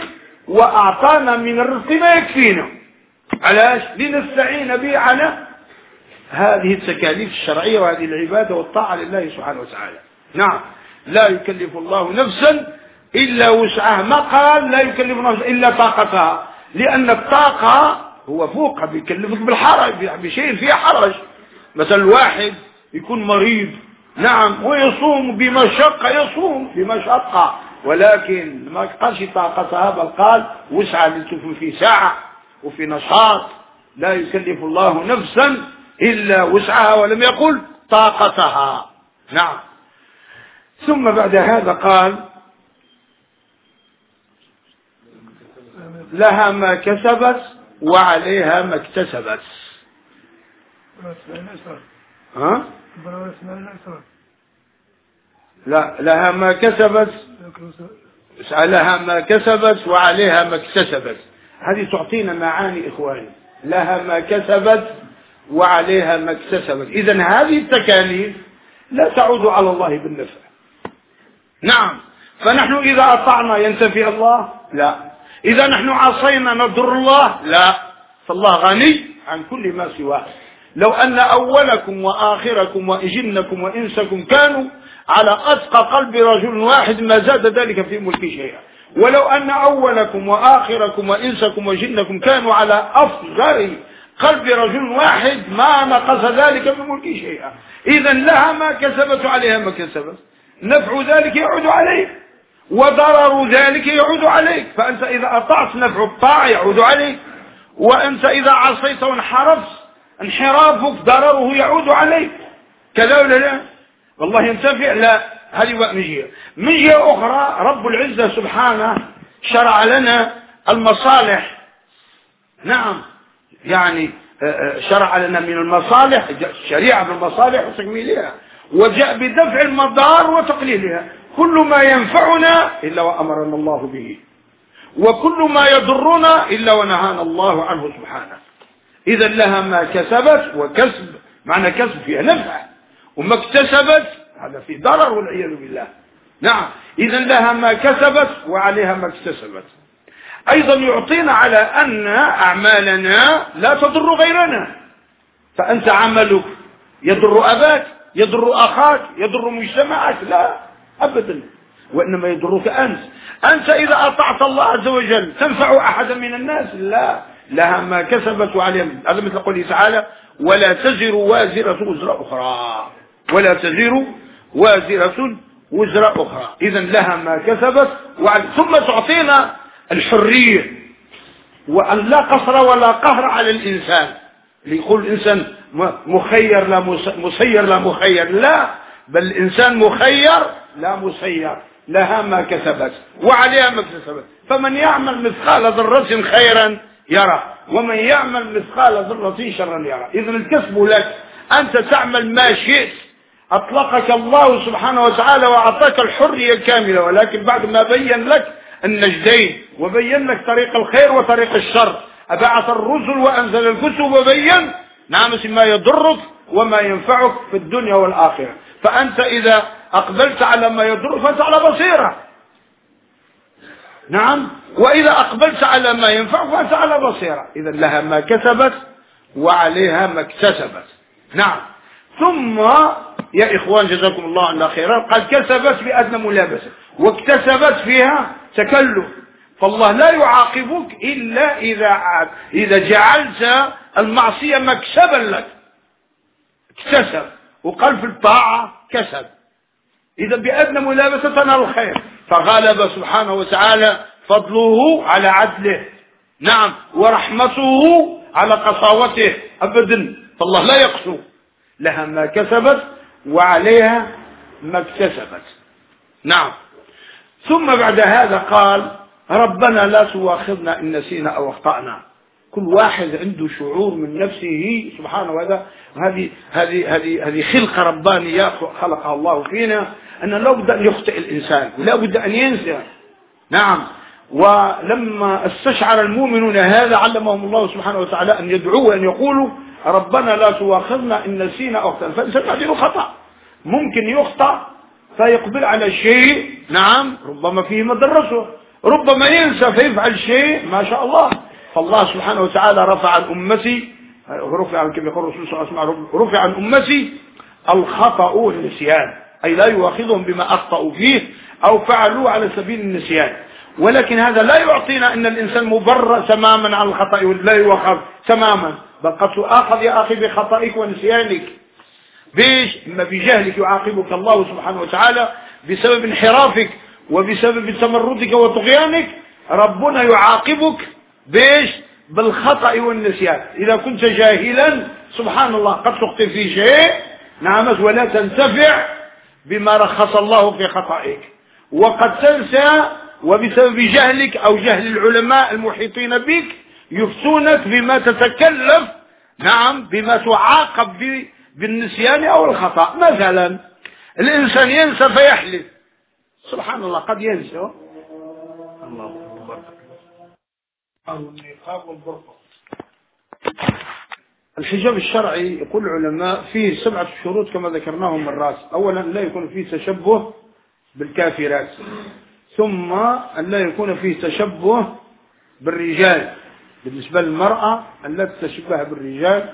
وأعطانا من الرزق ما يكفينا. علاش؟ لنستعين به على هذه التكاليف الشرعية وهذه العبادة والطاعة لله سبحانه وتعالى. نعم لا يكلف الله نفسا إلا وسعها. ما قال لا يكلف نفسا إلا طاقتها؟ لأن الطاقة هو فوقها بيكلفك بالحرج بشيء فيه حرج. مثلا الواحد يكون مريض نعم ويصوم بمشقة يصوم بمشقة. ولكن ما قالش طاقتها بل قال وسعى لتكون في ساعة وفي نشاط. لا يكلف الله نفسا إلا وسعها ولم يقل طاقتها. نعم. ثم بعد هذا قال لها ما كسبت وعليها ما اكتسبت. ها؟ لا لها ما كسبت. لها ما كسبت وعليها ما اكتسبت. هذه تعطينا معاني إخواني. لها ما كسبت وعليها ما اكتسبت. إذا هذه التكاليف لا تعود على الله بالنفع. نعم. فنحن إذا أطعنا ينتفي الله؟ لا. إذا نحن عصينا نضر الله؟ لا. فالله غني عن كل ما سواه. لو أن أولكم وآخركم وجنكم وإنسكم كانوا على أتقى قلب رجل واحد ما زاد ذلك في ملك شيئا. ولو أن أولكم وآخركم وإنسكم وجنكم كانوا على أفجر قلب رجل واحد ما نقص ذلك من ملك شيئا. إذا لها ما كسبت عليها ما كسبت. نفع ذلك يعود عليك. وضرر ذلك يعود عليك. فأنت إذا أطعت نفع الطاعة يعود عليك. وأنت إذا عصيت وانحرفت انحرافك ضرره يعود عليك كذا ولا لا. والله ينتفع لا. هذه من جهة. من جهة أخرى رب العزة سبحانه شرع لنا المصالح. نعم. يعني آه، آه، شرع لنا من المصالح الشريعة بالمصالح وتكميلها. وجاء بدفع المضار وتقليلها. كل ما ينفعنا إلا وأمرنا الله به. وكل ما يضرنا إلا ونهانا الله عنه سبحانه. إذا لها ما كسبت وكسب معنى كسب فيها نفع. وما اكتسبت هذا في ضرر والعياذ بالله. نعم إذا لها ما كسبت وعليها ما اكتسبت. أيضا يعطينا على أن أعمالنا لا تضر غيرنا. فأنت عملك يضر أباك يضر أخاك يضر مجتمعك. لا أبدا. وإنما يضرك أنت. أنت إذا أطعت الله عز وجل تنفع أحدا من الناس؟ لا. لها ما كسبت وعليها هذا مثل قوله تعالى ولا تزر وازرة وزر أخرى. ولا تزر وازرة وزر أخرى. إذا لها ما كسبت ثم تعطينا الحرية. وأن لا قصر ولا قهر على الإنسان. ليقول الإنسان مخير لا مسير لا مخير. لا بل الإنسان مخير لا مسير. لها ما كسبت وعليها ما كسبت. فمن يعمل مثقال ذرة خيرا يرى. ومن يعمل مثقال ذرة شرا يرى. إذا الكسب لك. أنت تعمل ما شئت. أطلقك الله سبحانه وتعالى وأعطاك الحرية الكاملة. ولكن بعد ما بين لك النجدين وبين لك طريق الخير وطريق الشر. أبعث الرسل وأنزل الكتب وبين. نعم ما يضرك وما ينفعك في الدنيا والآخرة. فأنت إذا أقبلت على ما يضرك فأنت على بصيرة. نعم. وإذا أقبلت على ما ينفعك فأنت على بصيرة. إذا لها ما كسبت وعليها ما اكتسبت. نعم. ثم يا إخوان جزاكم الله عنا خيرا قد كسبت بأدنى ملابسة واكتسبت فيها تكلف. فالله لا يعاقبك إلا إذا إذا جعلت المعصية مكسبا لك. اكتسب. وقال في الطاعة كسب. إذا بأدنى ملابسة تنال الخير. فغلب سبحانه وتعالى فضله على عدله. نعم ورحمته على قساوته. أبدا فالله لا يقسو. لها ما كسبت وعليها ما اكتسبت. نعم. ثم بعد هذا قال ربنا لا تواخذنا إن نسينا أو أخطأنا. كل واحد عنده شعور من نفسه سبحانه وهذا هذه هذه هذه هذه خلقة ربانية خلقها الله فينا. أن لا بد أن يخطئ الإنسان ولا بد أن ينسى نعم. ولما استشعر المؤمنون هذا علمهم الله سبحانه وتعالى أن يدعوا وأن يقولوا ربنا لا تواخذنا إن نسينا أو أخطأنا. فالإنسان يعمل خطأ. ممكن يخطأ فيقبل على شيء. نعم. ربما فيه مدرسه. ربما ينسى فيفعل شيء. ما شاء الله. فالله سبحانه وتعالى رفع عن أمتي رفع عن كما يقول الرسول صلى الله عليه وسلم رفع عن أمتي الخطأ والنسيان. أي لا يواخذهم بما أخطأوا فيه أو فعلوا على سبيل النسيان. ولكن هذا لا يعطينا أن الإنسان مبرر تماما عن الخطأ ولا يؤخذ تماما. بل قد تؤاخذ يا أخي بخطئك ونسيانك. بيش إما بجهلك يعاقبك الله سبحانه وتعالى بسبب انحرافك وبسبب تمردك وطغيانك. ربنا يعاقبك بيش بالخطأ والنسيان. إذا كنت جاهلا سبحان الله قد تخطئ في شيء. نعم ولا تنتفع. بما رخص الله في خطئك. وقد تنسى وبسبب جهلك أو جهل العلماء المحيطين بك يفتونك بما تتكلف نعم بما تعاقب بالنسيان أو الخطأ. مثلا الإنسان ينسى فيحلف. سبحان الله قد ينسى. الله النقاب والبرقع الحجاب الشرعي يقول العلماء فيه سبعة شروط كما ذكرناهم مرات. أولا لا يكون فيه تشبه بالكافرات. ثم أن لا يكون فيه تشبه بالرجال. بالنسبة للمرأة أن لا تتشبه بالرجال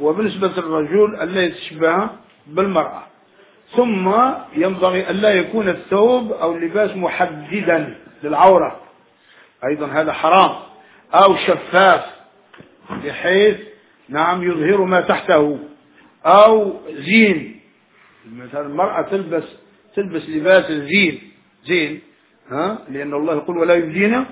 وبالنسبة للرجل أن لا يتشبه بالمرأة. ثم ينبغي أن لا يكون الثوب أو اللباس محددا للعورة. أيضا هذا حرام. أو شفاف بحيث نعم يظهر ما تحته. أو زين. مثلا المرأة تلبس تلبس لباس الزين. زين ها؟ لأن الله يقول ولا يبدين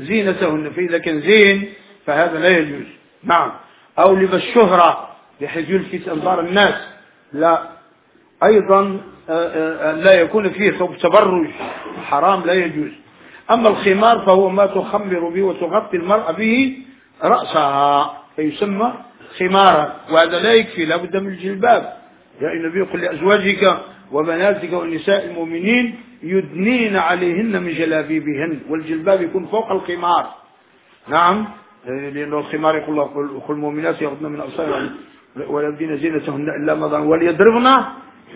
زينتهن فإذا كان زين فهذا لا يجوز. نعم. أو لبس شهرة بحيث يلفت أنظار الناس. لا. أيضا آه، آه، لا يكون فيه ثوب تبرج. حرام لا يجوز. أما الخمار فهو ما تخمر به وتغطي المرأة به رأسها فيسمى خمارا وهذا لا يكفي لابد من الجلباب. يا النبي يقول لأزواجك وبناتك ونساء المؤمنين يدنين عليهن من جلابيبهن والجلباب يكون فوق الخمار نعم. لأن الخمار يقول الله المؤمنات يغضن من أبصارهن ولا يبدين زينتهن إلا ما وليضربن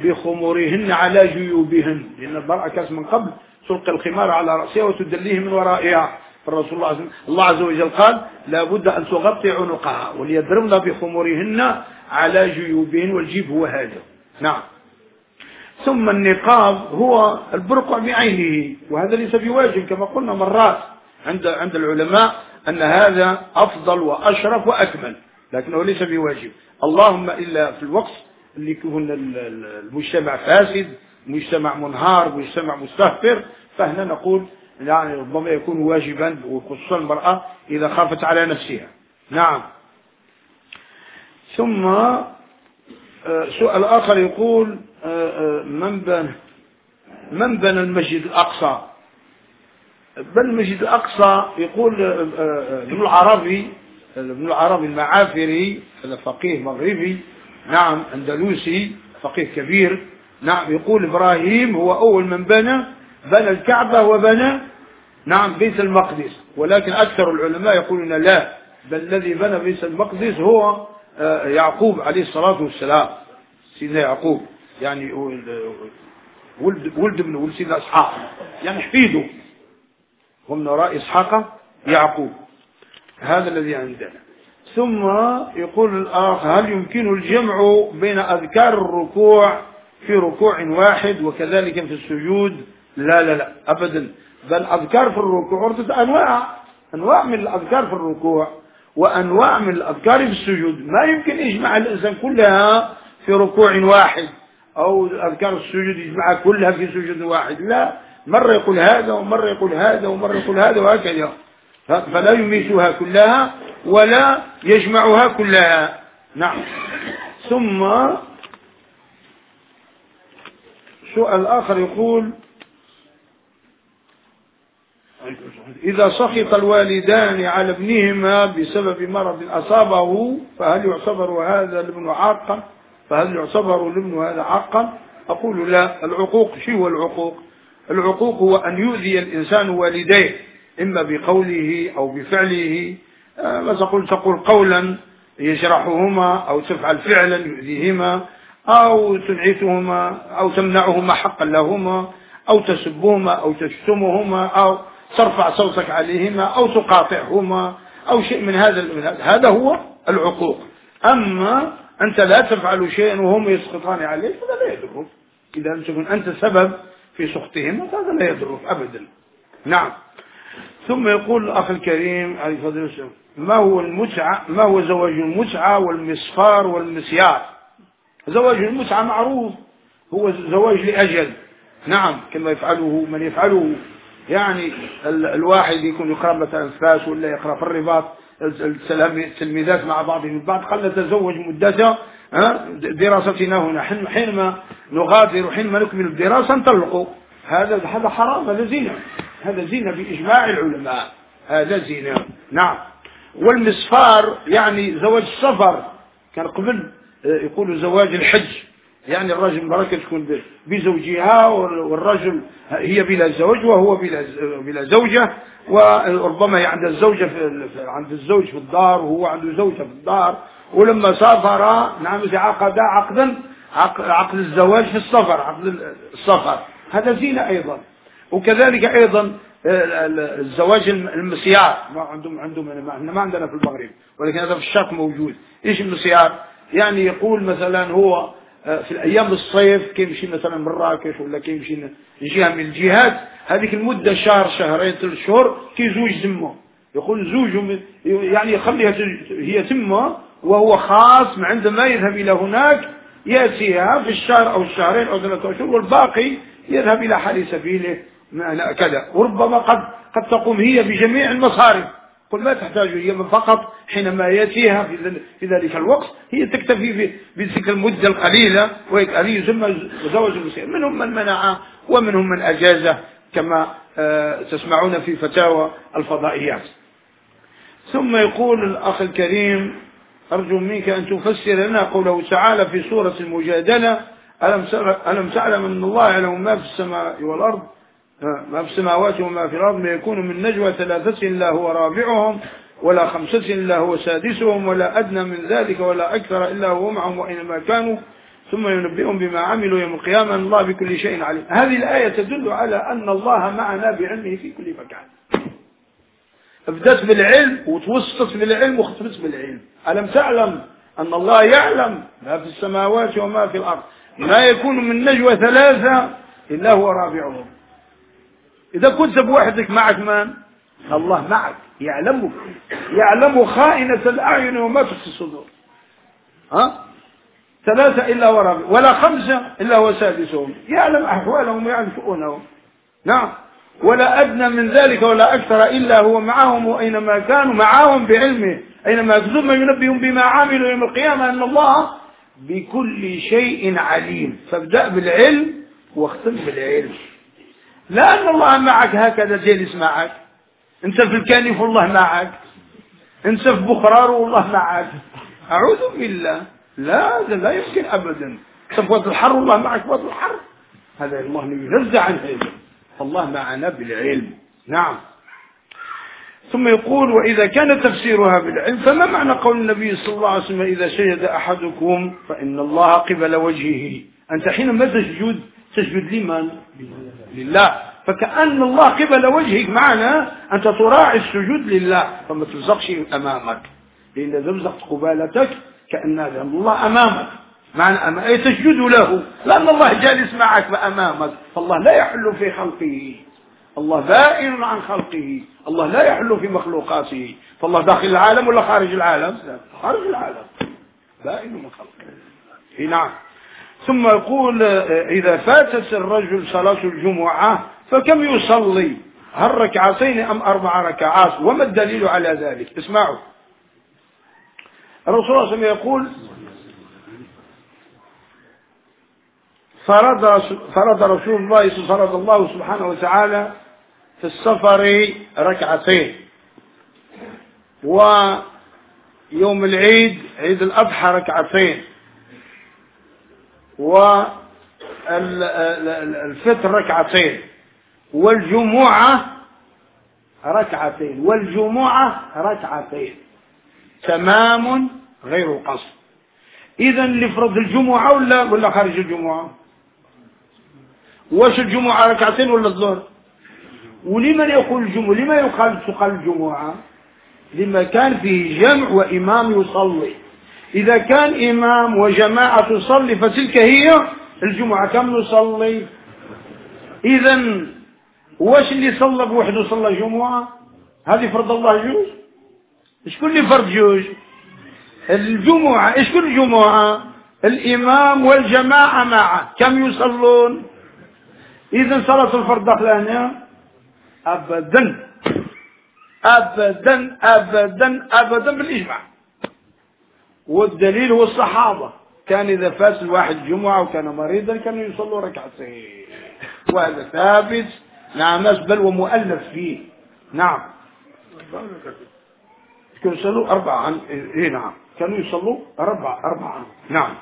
بخمورهن على جيوبهن. لأن المرأة كانت من قبل تلقي الخمار على رأسها وتدليه من ورائها. فالرسول الله, الله عز وجل قال لا بد أن تغطي عنقها وليضربن بخمورهن على جيوبهن والجيب هو هذا نعم. ثم النقاب هو البرقع بعينه وهذا ليس بواجب كما قلنا مرات عند عند العلماء أن هذا أفضل وأشرف وأكمل لكنه ليس بواجب. اللهم إلا في الوقت اللي يكون المجتمع فاسد مجتمع منهار مجتمع مستهتر فهنا نقول يعني ربما يكون واجبا وخصوصا المرأة إذا خافت على نفسها. نعم. ثم آه، سؤال آخر يقول آه، آه، من بنى من بنى المسجد الأقصى؟ بل المسجد الأقصى يقول ابن العربي ابن العربي المعافري هذا فقيه مغربي نعم أندلسي فقيه كبير. نعم يقول إبراهيم هو أول من بنى بنى الكعبة وبنى نعم بيت المقدس. ولكن أكثر العلماء يقولون لا بل الذي بنى بيت المقدس هو آه، يعقوب عليه الصلاة والسلام سيدنا يعقوب. يعني ولد ولد من ولد سيدنا إسحاق. يعني حفيده. ومن وراء إسحاق يعقوب. هذا الذي عندنا. ثم يقول الآخر هل يمكن الجمع بين أذكار الركوع في ركوع واحد وكذلك في السجود؟ لا لا لا أبدا. بل أذكار في الركوع عدة أنواع أنواع من الأذكار في الركوع وأنواع من الأذكار في السجود. ما يمكن يجمع الإنسان كلها في ركوع واحد أو أذكار السجود يجمعها كلها في سجود واحد. لا مرة يقول هذا ومرة يقول هذا ومرة يقول هذا وهكذا. فلا يميتها كلها ولا يجمعها كلها. نعم. ثم سؤال آخر يقول إذا سخط الوالدان على ابنهما بسبب مرض أصابه فهل يعتبر هذا الابن عاقا؟ فهل يعتبر الابن هذا عاقا؟ أقول لا العقوق شو هو العقوق؟ العقوق هو أن يؤذي الإنسان والديه إما بقوله أو بفعله. آه، ما تقول تقول قولا يجرحهما أو تفعل فعلا يؤذيهما أو تنعتهما أو تمنعهما حقا لهما أو تسبهما أو تشتمهما أو ترفع صوتك عليهما أو تقاطعهما أو شيء من هذا هذا. هو العقوق. أما أنت لا تفعل شيئا وهم يسقطان عليك هذا لا يضرك. إذا لم تكن أنت سبب في سخطهم هذا لا يضرك أبدا. نعم. ثم يقول الأخ الكريم عليه الصلاة والسلام ما هو المتعة؟ ما هو زواج المتعة والمسفار والمسيار? زواج المتعة معروف هو زواج لأجل. نعم كما يفعله من يفعله. يعني الواحد يكون يقرأ مثلا فاس ولا يقرأ في الرباط التلميذات مع بعضهم البعض قال نتزوج مدة دراستنا هنا. حينما نغادر وحينما نكمل الدراسة نطلقوا هذا هذا حرام هذا زينة هذا زينة بإجماع العلماء. هذا زينة نعم. والمسفار يعني زواج السفر. كان قبل آه، يقولوا زواج الحج. يعني الرجل المرأة تكون بزوجها والرجل هي بلا زوج وهو بلا بلا زوجة وربما هي عند الزوجة في عند الزوج في الدار وهو عنده زوجة في الدار. ولما سافر نعم عقد عقدا عقد الزواج في السفر عقد السفر. هذا زينة أيضا. وكذلك أيضا آه، الزواج المسيار. ما عندهم عندهم إحنا ما عندنا في المغرب ولكن هذا في الشرق موجود. إيش المسيار؟ يعني يقول مثلا هو في الأيام الصيف كيمشي مثلا مراكش ولا كيمشي جهه من الجهات هذيك المدة شهر شهرين ثلاث شهور كيزوج تما يقول زوج يعني يخليها هي تما وهو خاص عندما يذهب إلى هناك يأتيها في الشهر أو الشهرين أو ثلاثة اشهر والباقي يذهب إلى حال سبيله كذا. وربما قد قد تقوم هي بجميع المصارف. قل ما تحتاج هي فقط حينما يأتيها في ذلك الوقت هي تكتفي بتلك المدة القليلة وهذه يسمى زواج المسير منهم من منع ومنهم من أجازه كما آه، تسمعون في فتاوى الفضائيات. ثم يقول الأخ الكريم أرجو منك أن تفسر لنا قوله تعالى في سورة المجادلة ألم تعلم أن الله يعلم ما في السماء والأرض؟ ما في السماوات وما في الأرض ما يكون من نجوى ثلاثة إلا هو رابعهم ولا خمسة إلا هو سادسهم ولا أدنى من ذلك ولا أكثر إلا هو معهم وأينما كانوا. ثم ينبئهم بما عملوا يوم القيامة. الله بكل شيء عليم. هذه الآية تدل على أن الله معنا بعلمه في كل مكان. ابدأت بالعلم وتوسطت بالعلم وختمت بالعلم. ألم تعلم أن الله يعلم ما في السماوات وما في الأرض؟ ما يكون من نجوى ثلاثة إلا هو رابعهم. إذا كنت بوحدك معك من؟ الله معك يعلمك يعلم خائنة الأعين وما تخفي الصدور. ها؟ ثلاثة إلا ورابع ولا خمسة إلا هو سادسهم. يعلم أحوالهم ويعلم شؤونهم نعم. ولا أدنى من ذلك ولا أكثر إلا هو معهم وأينما كانوا معهم بعلمه أينما ثم ينبئهم بما عملوا يوم القيامة أن الله بكل شيء عليم. فابدأ بالعلم واختم بالعلم. لا أن الله معك هكذا جالس معك. أنت في الكنف والله معك. أنت في بخرار والله معك. أعوذ بالله. لا هذا لا يمكن أبدا. في وقت الحر والله معك في وقت الحر. هذا الله ينزع عن هذا الله معنا بالعلم. نعم. ثم يقول وإذا كان تفسيرها بالعلم فما معنى قول النبي صلى الله عليه وسلم إذا سجد أحدكم فإن الله قبل وجهه. أنت حينما تسجد تسجد لمن؟ لله. فكأن الله قبل وجهك معنى أنت تراعي السجود لله. فما تلزقش أمامك. لأن لزقت قبالتك كأن الله أمامك. معنى أما أي تسجد له. لأن الله جالس معك وأمامك. فالله لا يحل في خلقه. الله بائن عن خلقه. الله لا يحل في مخلوقاته. فالله داخل العالم ولا خارج العالم؟ خارج العالم. بائن من خلقه. نعم. ثم يقول إذا فاتت الرجل صلاة الجمعة فكم يصلي؟ هل ركعتين أم أربع ركعات؟ وما الدليل على ذلك؟ اسمعوا. الرسول صلى الله عليه وسلم يقول فرض فرض رسول الله فرض الله سبحانه وتعالى في السفر ركعتين. ويوم العيد عيد الأضحى ركعتين. والفطر ركعتين والجمعة ركعتين والجمعة ركعتين. تمام غير قصر إذا لفرض الجمعة ولا ولا خارج الجمعة؟ واش الجمعة ركعتين ولا الظهر؟ ولمن يقول الجمعة؟ لما يقال تقال الجمعة؟ لما كان فيه جمع وإمام يصلي. إذا كان إمام وجماعة تصلي فتلك هي الجمعة كم نصلي؟ إذا واش اللي صلى بوحده صلى جمعة هذه فرض الله جوج شكون اللي فرض جوج الجمعة. إيش كل جمعة الإمام والجماعة معه. كم يصلون؟ إذا صلاة الفرض داخل هنا؟ أبدا. أبدا أبدا أبدا بالإجماع. والدليل هو الصحابة. كان إذا فات الواحد جمعة وكان مريضا كانوا يصلوا ركعتين وهذا ثابت. نعم بل ومؤلف فيه. نعم. كانوا يصلوا أربعة. إيه نعم. كانوا يصلوا أربعة أربعة. نعم.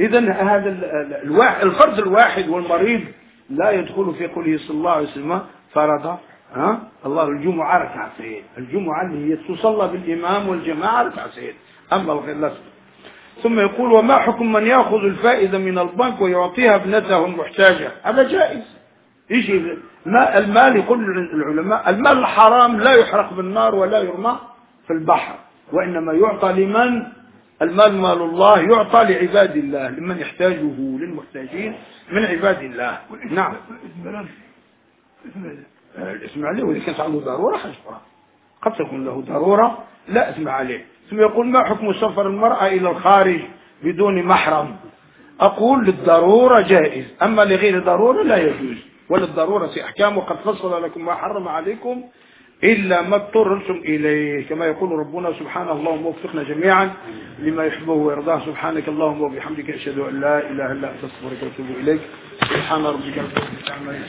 إذا هذا الواحد الفرد الواحد والمريض لا يدخل في قوله صلى الله عليه وسلم فرض ها الله الجمعة ركعتين. الجمعة اللي هي تصلى بالإمام والجماعة ركعتين. أما الغير ثم يقول وما حكم من يأخذ الفائدة من البنك ويعطيها ابنته المحتاجة؟ هذا جائز. ما المال يقول العلماء المال الحرام لا يحرق بالنار ولا يرمى في البحر وإنما يعطى لمن؟ المال مال الله يعطى لعباد الله لمن يحتاجه للمحتاجين من عباد الله. نعم. الاسم عليه وإذا كانت عنده ضرورة حجبها قد تكون له ضرورة لا اسم عليه. ثم يقول ما حكم سفر المرأة إلى الخارج بدون محرم؟ أقول للضرورة جائز أما لغير ضرورة لا يجوز وللضرورة أحكام وقد فصل لكم ما حرم عليكم إلا ما اضطررتم إليه كما يقول ربنا سبحانه اللهم وفقنا جميعا لما يحبه ويرضاه. سبحانك اللهم وبحمدك أشهد أن لا إله إلا أنت أستغفرك وأتوب إليك. سبحان ربك رب عما